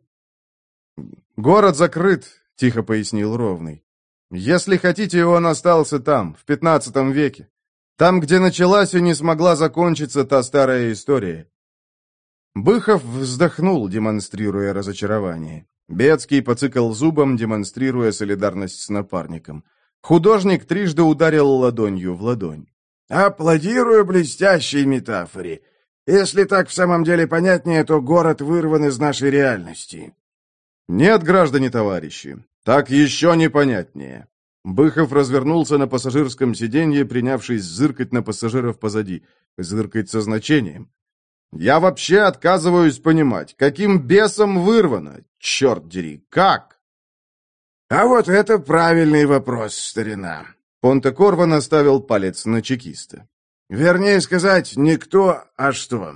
Speaker 1: Город закрыт, тихо пояснил Ровный. Если хотите, он остался там, в пятнадцатом веке. Там, где началась и не смогла закончиться та старая история. Быхов вздохнул, демонстрируя разочарование. Бецкий поцикал зубом, демонстрируя солидарность с напарником. Художник трижды ударил ладонью в ладонь.
Speaker 2: «Аплодирую блестящей метафоре. Если так в самом деле понятнее, то город вырван из нашей реальности».
Speaker 1: «Нет, граждане товарищи, так еще непонятнее». Быхов развернулся на пассажирском сиденье, принявшись зыркать на пассажиров позади. Зыркать со значением. Я вообще отказываюсь понимать, каким бесом вырвано. Черт дери, как?
Speaker 2: А вот это правильный вопрос, старина.
Speaker 1: Понте Корва наставил палец на чекиста.
Speaker 2: Вернее сказать, не кто, а что.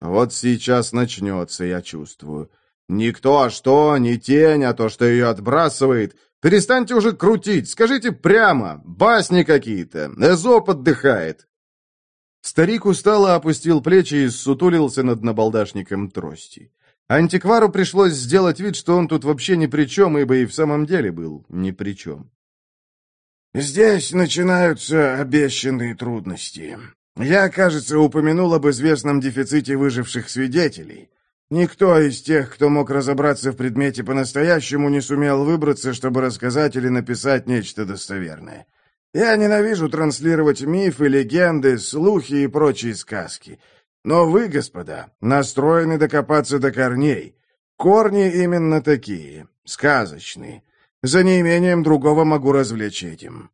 Speaker 1: Вот сейчас начнется, я чувствую. Никто, а что, не тень, а то, что ее отбрасывает. Перестаньте уже крутить, скажите прямо, басни какие-то, Эзоп отдыхает. Старик устало опустил плечи и сутулился над набалдашником трости. Антиквару пришлось сделать вид, что он тут вообще ни при чем, ибо и в самом деле был ни при чем.
Speaker 2: «Здесь начинаются обещанные трудности. Я, кажется, упомянул об известном дефиците выживших свидетелей. Никто из тех, кто мог разобраться в предмете по-настоящему, не сумел выбраться, чтобы рассказать или написать нечто достоверное. Я ненавижу транслировать мифы, легенды, слухи и прочие сказки. Но вы, господа, настроены докопаться до корней. Корни именно такие, сказочные. За неимением другого могу развлечь этим».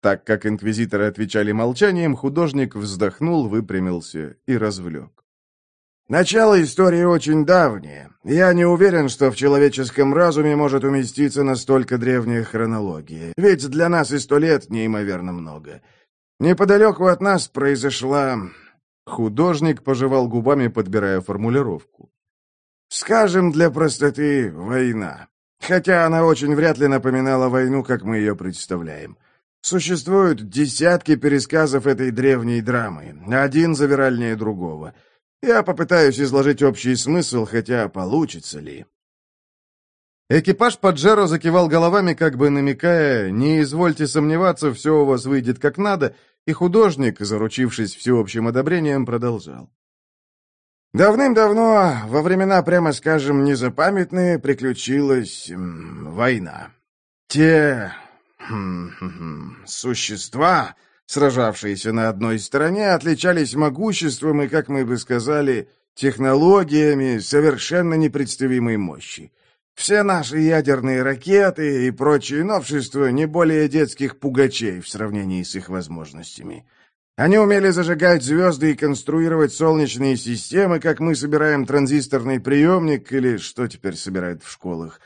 Speaker 1: Так как инквизиторы отвечали молчанием, художник вздохнул, выпрямился и развлек.
Speaker 2: Начало истории очень давнее. Я не уверен, что в человеческом разуме может уместиться настолько древняя хронология. Ведь для нас и сто лет неимоверно много. Неподалеку от нас произошла...
Speaker 1: Художник пожевал губами, подбирая формулировку.
Speaker 2: Скажем, для простоты, война. Хотя она очень вряд ли напоминала войну, как мы ее представляем. Существуют десятки пересказов этой древней драмы, один завиральнее другого — я попытаюсь изложить общий смысл, хотя получится ли.
Speaker 1: Экипаж Паджеро закивал головами, как бы намекая, не извольте сомневаться, все у вас выйдет как надо, и художник, заручившись всеобщим одобрением, продолжал.
Speaker 2: Давным-давно, во времена, прямо скажем, незапамятные, приключилась война. Те м, м, существа, сражавшиеся на одной стороне, отличались могуществом и, как мы бы сказали, технологиями совершенно непредставимой мощи. Все наши ядерные ракеты и прочие новшества не более детских пугачей в сравнении с их возможностями. Они умели зажигать звезды и конструировать солнечные системы, как мы собираем транзисторный приемник или что теперь собирают в школах.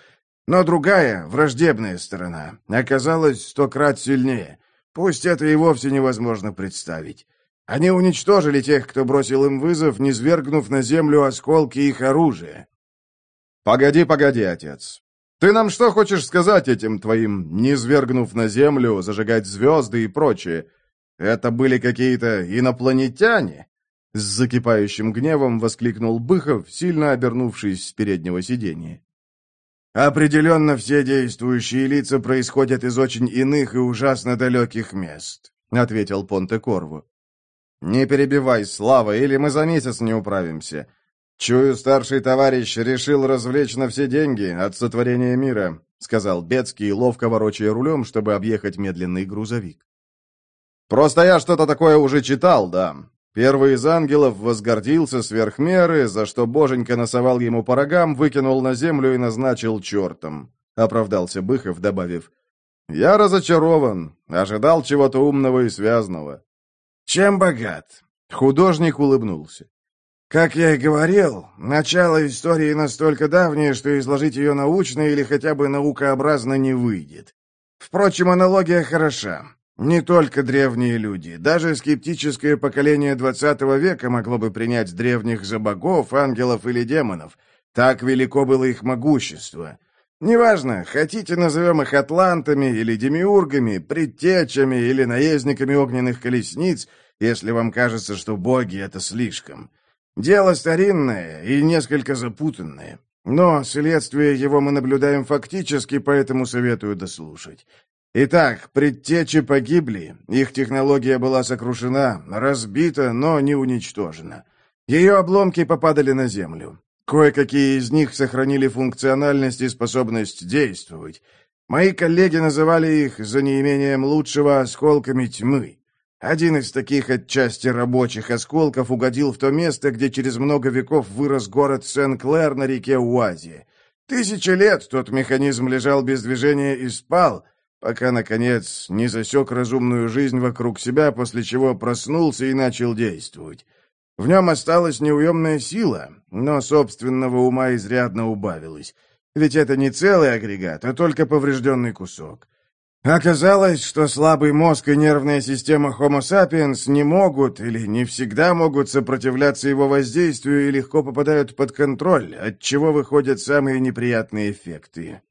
Speaker 2: Но другая, враждебная сторона, оказалась сто крат сильнее. Пусть это и вовсе невозможно представить. Они уничтожили тех, кто бросил им вызов, низвергнув на землю осколки их оружия.
Speaker 1: «Погоди, погоди, отец. Ты нам что хочешь сказать этим твоим, низвергнув на землю, зажигать звезды и прочее? Это были какие-то инопланетяне?» С закипающим гневом воскликнул Быхов, сильно обернувшись с переднего сиденья.
Speaker 2: «Определенно все действующие лица происходят из очень иных и ужасно далеких мест», — ответил Понте Корву.
Speaker 1: «Не перебивай, Слава, или мы за месяц не управимся. Чую, старший товарищ решил развлечь на все деньги от сотворения мира», сказал Бецкий, ловко ворочая рулем, чтобы объехать медленный грузовик. «Просто я что-то такое уже читал, да. Первый из ангелов возгордился сверх меры, за что боженька насовал ему по рогам, выкинул на землю и назначил чертом», — оправдался Быхов, добавив. «Я разочарован, ожидал чего-то умного и связанного».
Speaker 2: «Чем богат?» — художник улыбнулся. «Как я и говорил, начало истории настолько давнее, что изложить ее научно или хотя бы наукообразно не выйдет. Впрочем, аналогия хороша. Не только древние люди, даже скептическое поколение XX века могло бы принять древних за богов, ангелов или демонов. Так велико было их могущество. Неважно, хотите назовем их атлантами или демиургами, предтечами или наездниками огненных колесниц, если вам кажется, что боги — это слишком. Дело старинное и несколько запутанное. Но следствие его мы наблюдаем фактически, поэтому советую дослушать. Итак, предтечи погибли, их технология была сокрушена, разбита, но не уничтожена. Ее обломки попадали на Землю. Кое-какие из них сохранили функциональность и способность действовать. Мои коллеги называли их, за неимением лучшего, осколками тьмы. Один из таких отчасти рабочих осколков угодил в то место, где через много веков вырос город Сен-Клэр на реке Уази. Тысячи лет тот механизм лежал без движения и спал, пока, наконец, не засек разумную жизнь вокруг себя, после чего проснулся и начал действовать. В нем осталась неуемная сила, но собственного ума изрядно убавилось. Ведь это не целый агрегат, а только поврежденный кусок. Оказалось, что слабый мозг и нервная система Homo sapiens не могут или не всегда могут сопротивляться его воздействию и легко попадают под контроль, от чего выходят самые неприятные эффекты.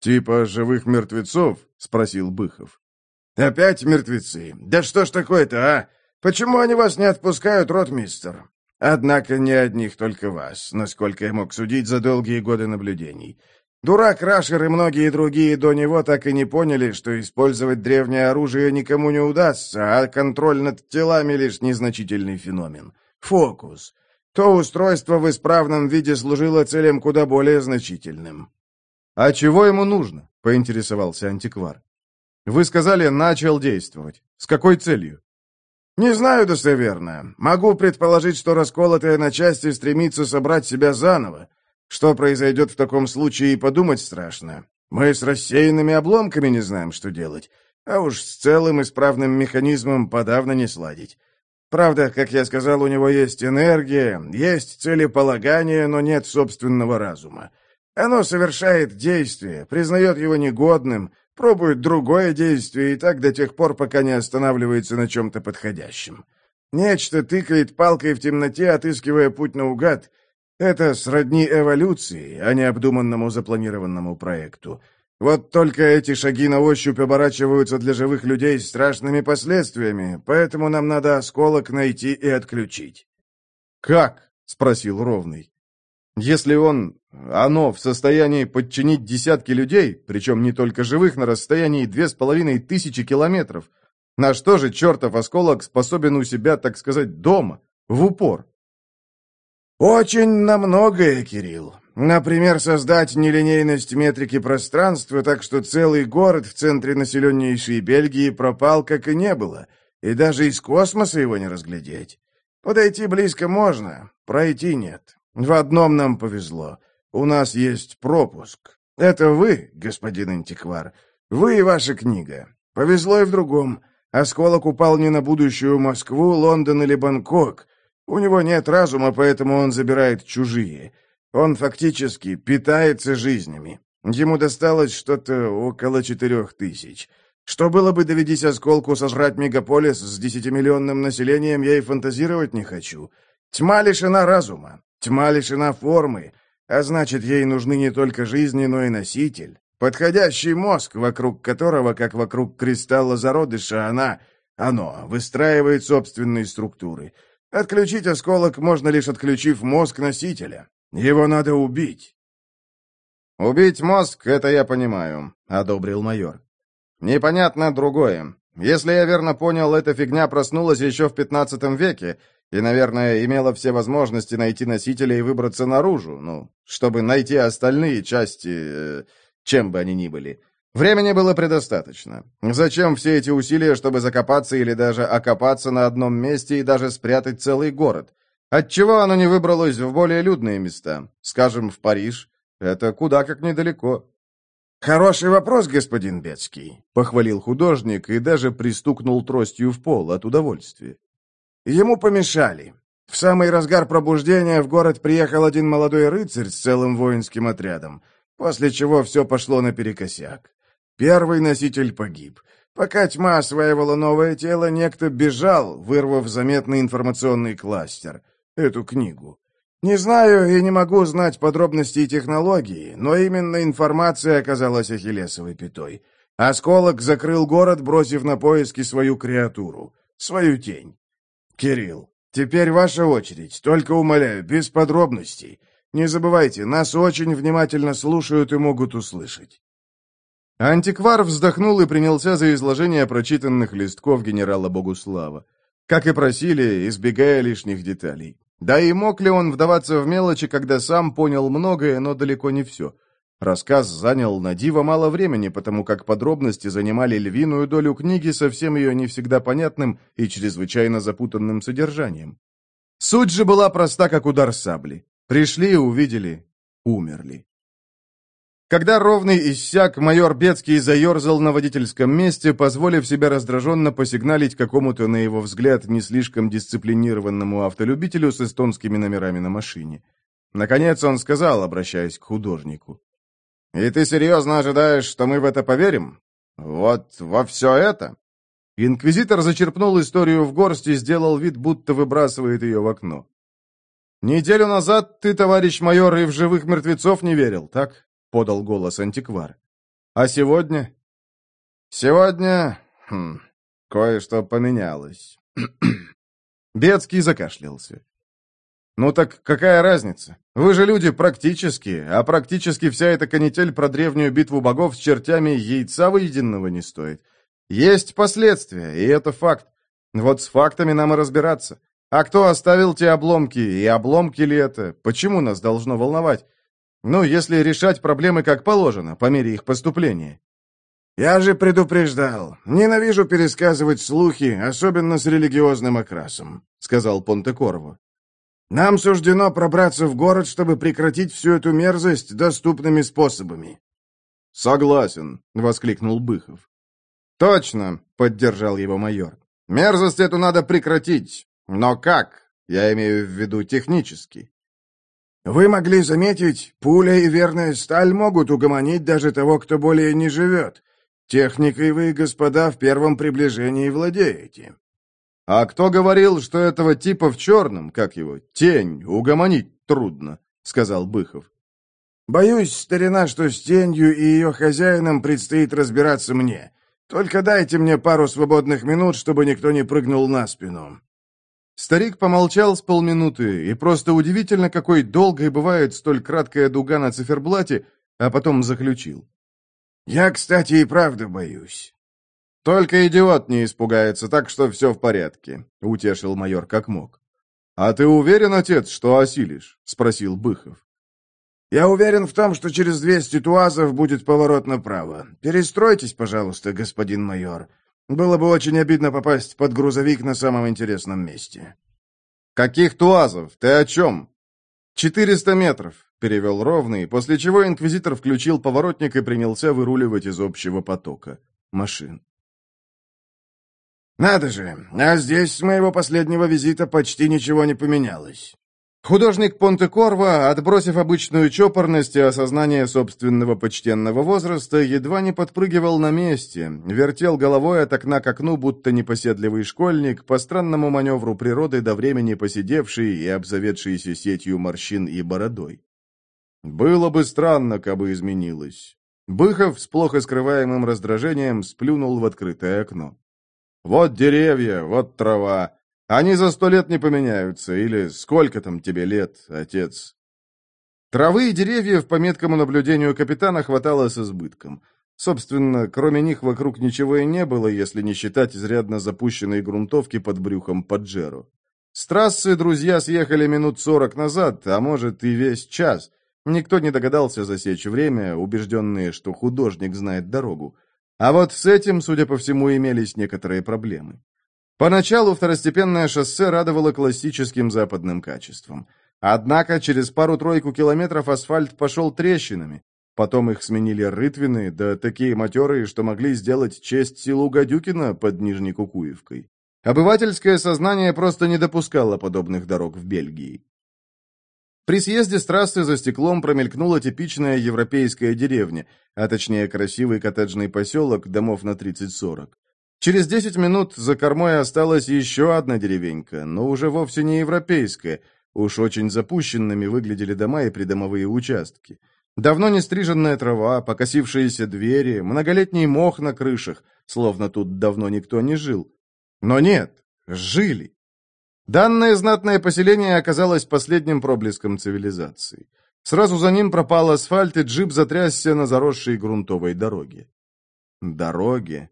Speaker 1: «Типа живых мертвецов?» — спросил Быхов.
Speaker 2: «Опять мертвецы? Да что ж такое-то, а? Почему они вас не отпускают, ротмистер? Однако не одних только вас, насколько я мог судить за долгие годы наблюдений. Дурак Рашер и многие другие до него так и не поняли, что использовать древнее оружие никому не удастся, а контроль над телами — лишь незначительный феномен. Фокус. То устройство в исправном виде служило целям куда более значительным.
Speaker 1: «А чего ему нужно?» — поинтересовался антиквар. «Вы сказали, начал действовать. С какой целью?»
Speaker 2: «Не знаю достоверно. Могу предположить, что расколотая на части стремится собрать себя заново. Что произойдет в таком случае, и подумать страшно. Мы с рассеянными обломками не знаем, что делать. А уж с целым исправным механизмом подавно не сладить. Правда, как я сказал, у него есть энергия, есть целеполагание, но нет собственного разума. Оно совершает действие, признает его негодным, Пробует другое действие и так до тех пор, пока не останавливается на чем-то подходящем. Нечто тыкает палкой в темноте, отыскивая путь наугад. Это сродни эволюции, а не обдуманному запланированному проекту. Вот только эти шаги на ощупь оборачиваются для живых людей страшными последствиями, поэтому нам надо осколок найти и отключить.
Speaker 1: «Как?» — спросил Ровный. Если он, оно, в состоянии подчинить десятки людей, причем не только живых, на расстоянии две с половиной тысячи километров, на что же чертов осколок способен у себя, так сказать, дома, в упор?
Speaker 2: Очень на многое, Кирилл. Например, создать нелинейность метрики пространства, так что целый город в центре населеннейшей Бельгии пропал, как и не было. и даже из космоса его не разглядеть. Подойти близко можно, пройти нет. В одном нам повезло. У нас есть пропуск. Это вы, господин антиквар. Вы и ваша книга. Повезло и в другом. Осколок упал не на будущую Москву, Лондон или Бангкок. У него нет разума, поэтому он забирает чужие. Он фактически питается жизнями. Ему досталось что-то около четырех тысяч. Что было бы, доведись осколку сожрать мегаполис с десятимиллионным населением, я и фантазировать не хочу. Тьма лишена разума, тьма лишена формы, а значит, ей нужны не только жизни, но и носитель. Подходящий мозг, вокруг которого, как вокруг кристалла зародыша, она, оно, выстраивает собственные структуры. Отключить осколок можно лишь отключив мозг носителя. Его надо убить.
Speaker 3: «Убить мозг — это я понимаю», — одобрил майор. «Непонятно другое. Если я верно понял, эта фигня проснулась еще в пятнадцатом веке и, наверное, имела все возможности найти носителя и выбраться наружу, ну, чтобы найти остальные части, э, чем бы они ни были. Времени было предостаточно. Зачем все эти усилия, чтобы закопаться или даже окопаться на одном месте и даже спрятать целый город? Отчего оно не выбралось в более людные места? Скажем, в Париж? Это куда как недалеко.
Speaker 2: «Хороший вопрос, господин Бецкий», — похвалил художник и даже пристукнул тростью в пол от удовольствия. Ему помешали. В самый разгар пробуждения в город приехал один молодой рыцарь с целым воинским отрядом, после чего все пошло наперекосяк. Первый носитель погиб. Пока тьма осваивала новое тело, некто бежал, вырвав заметный информационный кластер, эту книгу. Не знаю и не могу знать подробности и технологии, но именно информация оказалась ахиллесовой пятой. Осколок закрыл город, бросив на поиски свою креатуру, свою тень. Кирилл, теперь ваша очередь, только умоляю, без подробностей. Не забывайте, нас очень внимательно слушают и могут услышать.
Speaker 3: Антиквар вздохнул и принялся за изложение прочитанных листков генерала Богуслава. Как и просили, избегая лишних деталей. Да и мог ли он вдаваться в мелочи, когда сам понял многое, но далеко не все. Рассказ занял на диво мало времени, потому как подробности занимали львиную долю книги совсем ее не всегда понятным и чрезвычайно запутанным содержанием. Суть же была проста, как удар сабли. Пришли, увидели, умерли. Когда ровный иссяк, майор Бецкий заерзал на водительском месте, позволив себе раздраженно посигналить какому-то, на его взгляд, не слишком дисциплинированному автолюбителю с эстонскими номерами на машине. Наконец он сказал, обращаясь к художнику. «И ты серьезно ожидаешь, что мы в это поверим? Вот во все это?» Инквизитор зачерпнул историю в горсть и сделал вид, будто выбрасывает ее в окно. «Неделю назад ты, товарищ майор, и в живых мертвецов не верил, так?» — подал голос антиквар. «А сегодня?» «Сегодня... Хм, кое-что поменялось». Бецкий закашлялся. «Ну так какая разница? Вы же люди практические, а практически вся эта канитель про древнюю битву богов с чертями яйца выеденного не стоит. Есть последствия, и это факт. Вот с фактами нам и разбираться. А кто оставил те обломки, и обломки ли это? Почему нас должно волновать? Ну, если решать проблемы как положено, по мере их поступления.
Speaker 2: «Я же предупреждал. Ненавижу пересказывать слухи, особенно с религиозным окрасом», — сказал Понтекорво. «Нам суждено пробраться в город, чтобы прекратить всю эту мерзость доступными способами».
Speaker 3: «Согласен», — воскликнул Быхов. «Точно», — поддержал его майор. «Мерзость эту надо прекратить. Но как? Я имею в виду технически».
Speaker 2: Вы могли заметить, пуля и верная сталь могут угомонить даже того, кто более не живет. Техникой вы, господа, в первом приближении владеете.
Speaker 3: А кто говорил, что этого типа в черном, как его, тень, угомонить трудно, сказал Быхов.
Speaker 2: Боюсь, старина, что с тенью и ее хозяином предстоит разбираться мне. Только дайте мне пару свободных минут, чтобы никто не прыгнул на спину.
Speaker 3: Старик помолчал с полминуты, и просто удивительно, какой долгой бывает столь краткая дуга на циферблате, а потом заключил.
Speaker 2: «Я, кстати, и правда боюсь».
Speaker 3: «Только идиот не испугается, так что все в порядке», — утешил майор как мог. «А ты уверен, отец, что осилишь?» — спросил Быхов.
Speaker 2: «Я уверен в том, что через двести туазов будет поворот направо. Перестройтесь, пожалуйста, господин майор. Было бы очень обидно попасть под грузовик на самом интересном месте».
Speaker 3: «Каких туазов? Ты о чем?» «Четыреста метров», — перевел ровный, после чего инквизитор включил поворотник и принялся выруливать из общего потока машин.
Speaker 2: «Надо же, а здесь с моего последнего визита почти ничего не поменялось».
Speaker 3: Художник Понте-Корво, отбросив обычную чопорность и осознание собственного почтенного возраста, едва не подпрыгивал на месте, вертел головой от окна к окну, будто непоседливый школьник, по странному маневру природы до времени посидевший и обзаведшийся сетью морщин и бородой. Было бы странно, кабы изменилось. Быхов с плохо скрываемым раздражением сплюнул в открытое окно. «Вот деревья, вот трава, они за сто лет не поменяются, или сколько там тебе лет, отец?» Травы и деревьев, по меткому наблюдению капитана, хватало с избытком. Собственно, кроме них вокруг ничего и не было, если не считать изрядно запущенной грунтовки под брюхом Паджеро. С трассы друзья съехали минут сорок назад, а может и весь час. Никто не догадался засечь время, убежденные, что художник знает дорогу. А вот с этим, судя по всему, имелись некоторые проблемы. Поначалу второстепенное шоссе радовало классическим западным качеством. Однако через пару-тройку километров асфальт пошел трещинами. Потом их сменили рытвины, да такие матерые, что могли сделать честь силу Гадюкина под Нижней Кукуевкой. Обывательское сознание просто не допускало подобных дорог в Бельгии. При съезде с трассы за стеклом промелькнула типичная европейская деревня, а точнее красивый коттеджный поселок, домов на 30-40. Через десять минут за кормой осталась еще одна деревенька, но уже вовсе не европейская. Уж очень запущенными выглядели дома и придомовые участки. Давно не стриженная трава, покосившиеся двери, многолетний мох на крышах, словно тут давно никто не жил. Но нет, жили. Данное знатное поселение оказалось последним проблеском цивилизации. Сразу за ним пропал асфальт, и джип затрясся на заросшей грунтовой дороге. Дороге.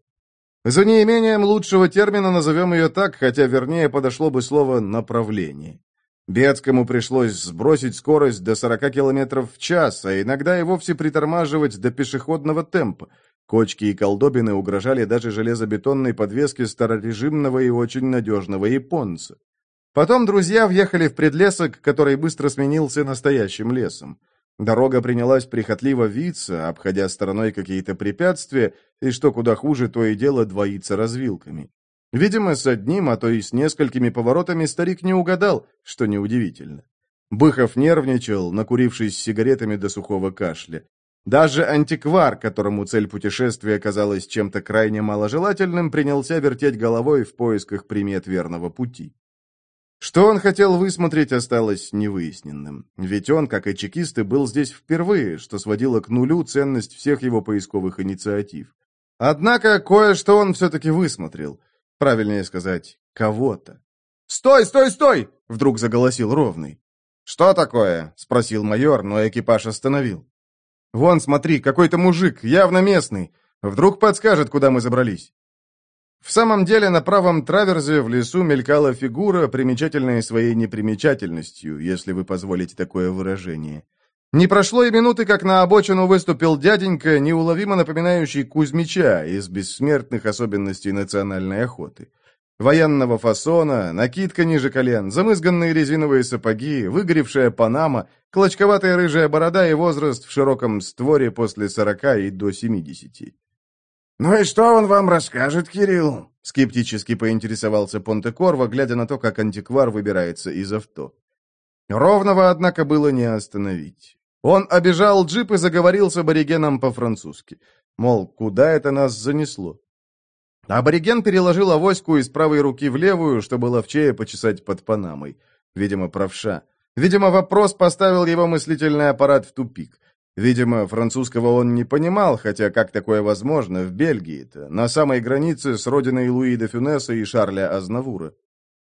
Speaker 3: За неимением лучшего термина назовем ее так, хотя вернее подошло бы слово «направление». Бецкому пришлось сбросить скорость до 40 км в час, а иногда и вовсе притормаживать до пешеходного темпа. Кочки и колдобины угрожали даже железобетонной подвеске старорежимного и очень надежного японца. Потом друзья въехали в предлесок, который быстро сменился настоящим лесом. Дорога принялась прихотливо виться, обходя стороной какие-то препятствия, и, что куда хуже, то и дело двоится развилками. Видимо, с одним, а то и с несколькими поворотами старик не угадал, что неудивительно. Быхов нервничал, накурившись сигаретами до сухого кашля. Даже антиквар, которому цель путешествия казалась чем-то крайне маложелательным, принялся вертеть головой в поисках примет верного пути. Что он хотел высмотреть, осталось невыясненным. Ведь он, как и чекисты, был здесь впервые, что сводило к нулю ценность всех его поисковых инициатив. Однако кое-что он все-таки высмотрел. Правильнее сказать, кого-то. «Стой, стой, стой!» — вдруг заголосил Ровный. «Что такое?» — спросил майор, но экипаж остановил. «Вон, смотри, какой-то мужик, явно местный. Вдруг подскажет, куда мы забрались». В самом деле, на правом траверзе в лесу мелькала фигура, примечательная своей непримечательностью, если вы позволите такое выражение. Не прошло и минуты, как на обочину выступил дяденька, неуловимо напоминающий Кузьмича из бессмертных особенностей национальной охоты. Военного фасона, накидка ниже колен, замызганные резиновые сапоги, выгоревшая панама, клочковатая рыжая борода и возраст в широком створе после сорока и до семидесяти.
Speaker 2: «Ну и что он вам расскажет, Кирилл?»
Speaker 3: — скептически поинтересовался Понте-Корво, глядя на то, как антиквар выбирается из авто. Ровного, однако, было не остановить. Он обежал джип и заговорил с аборигеном по-французски. Мол, куда это нас занесло? Абориген переложил авоську из правой руки в левую, чтобы ловчее почесать под панамой. Видимо, правша. Видимо, вопрос поставил его мыслительный аппарат в тупик. Видимо, французского он не понимал, хотя как такое возможно в Бельгии-то, на самой границе с родиной Луи де Фюнеса и Шарля Азнавура.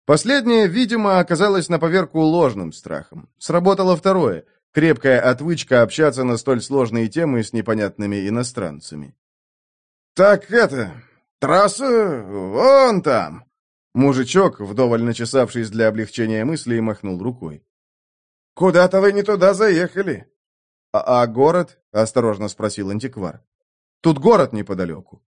Speaker 3: Последнее, видимо, оказалось на поверку ложным страхом. Сработало второе — крепкая отвычка общаться на столь сложные темы с непонятными иностранцами.
Speaker 2: «Так это... трасса... вон там!»
Speaker 3: Мужичок, вдоволь начесавшись для облегчения мыслей, махнул рукой.
Speaker 2: «Куда-то вы не туда заехали.
Speaker 3: «А, а город?» — осторожно спросил антиквар. «Тут город неподалеку».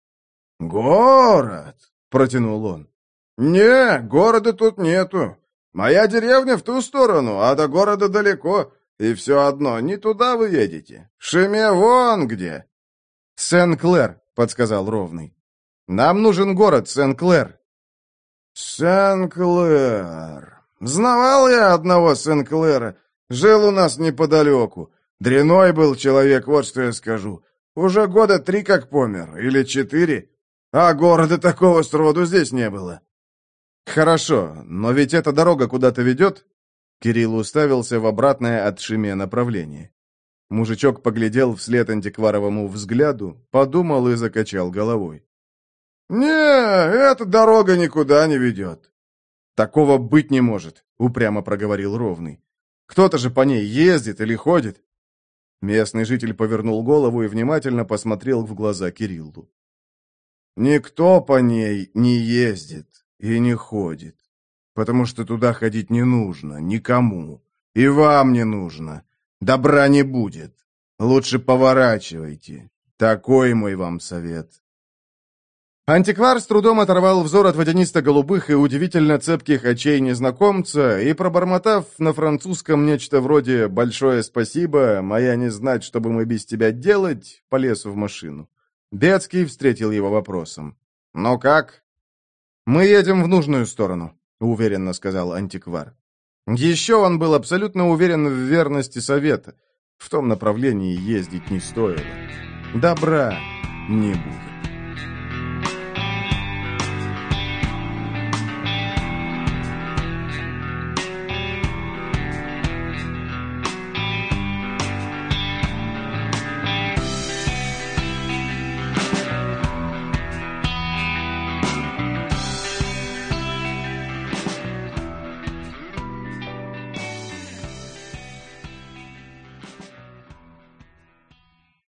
Speaker 2: «Город!» — протянул он. «Не, города тут нету. Моя деревня в ту сторону, а до города далеко. И все одно, не туда вы едете. Шеме вон где!»
Speaker 1: «Сен-Клэр», — подсказал Ровный. «Нам нужен город Сен-Клэр».
Speaker 2: «Сен-Клэр. Знавал я одного Сен-Клэра. Жил у нас неподалеку. Дряной был человек, вот что я скажу. Уже года три как помер, или четыре. А города такого сроду здесь не было».
Speaker 1: «Хорошо, но ведь эта дорога куда-то ведет?» Кирилл уставился в обратное от Шиме направление. Мужичок поглядел вслед антикваровому взгляду, подумал и закачал головой.
Speaker 2: «Не, эта дорога никуда не ведет».
Speaker 1: «Такого быть не может», — упрямо проговорил Ровный. «Кто-то же по ней ездит или ходит». Местный житель повернул голову и внимательно посмотрел в глаза Кириллу.
Speaker 2: «Никто по ней не ездит и не ходит, потому что туда ходить не нужно никому, и вам не нужно. Добра не будет. Лучше поворачивайте. Такой мой вам совет».
Speaker 1: Антиквар с трудом оторвал взор от водянисто-голубых и удивительно цепких очей незнакомца и, пробормотав на французском нечто вроде «большое спасибо, моя не знать, что бы мы без тебя делать», полез в машину. Бецкий встретил его вопросом. «Ну как?» «Мы едем в нужную сторону», — уверенно сказал антиквар. Еще он был абсолютно уверен в верности совета. В том направлении ездить не стоило. Добра не будет.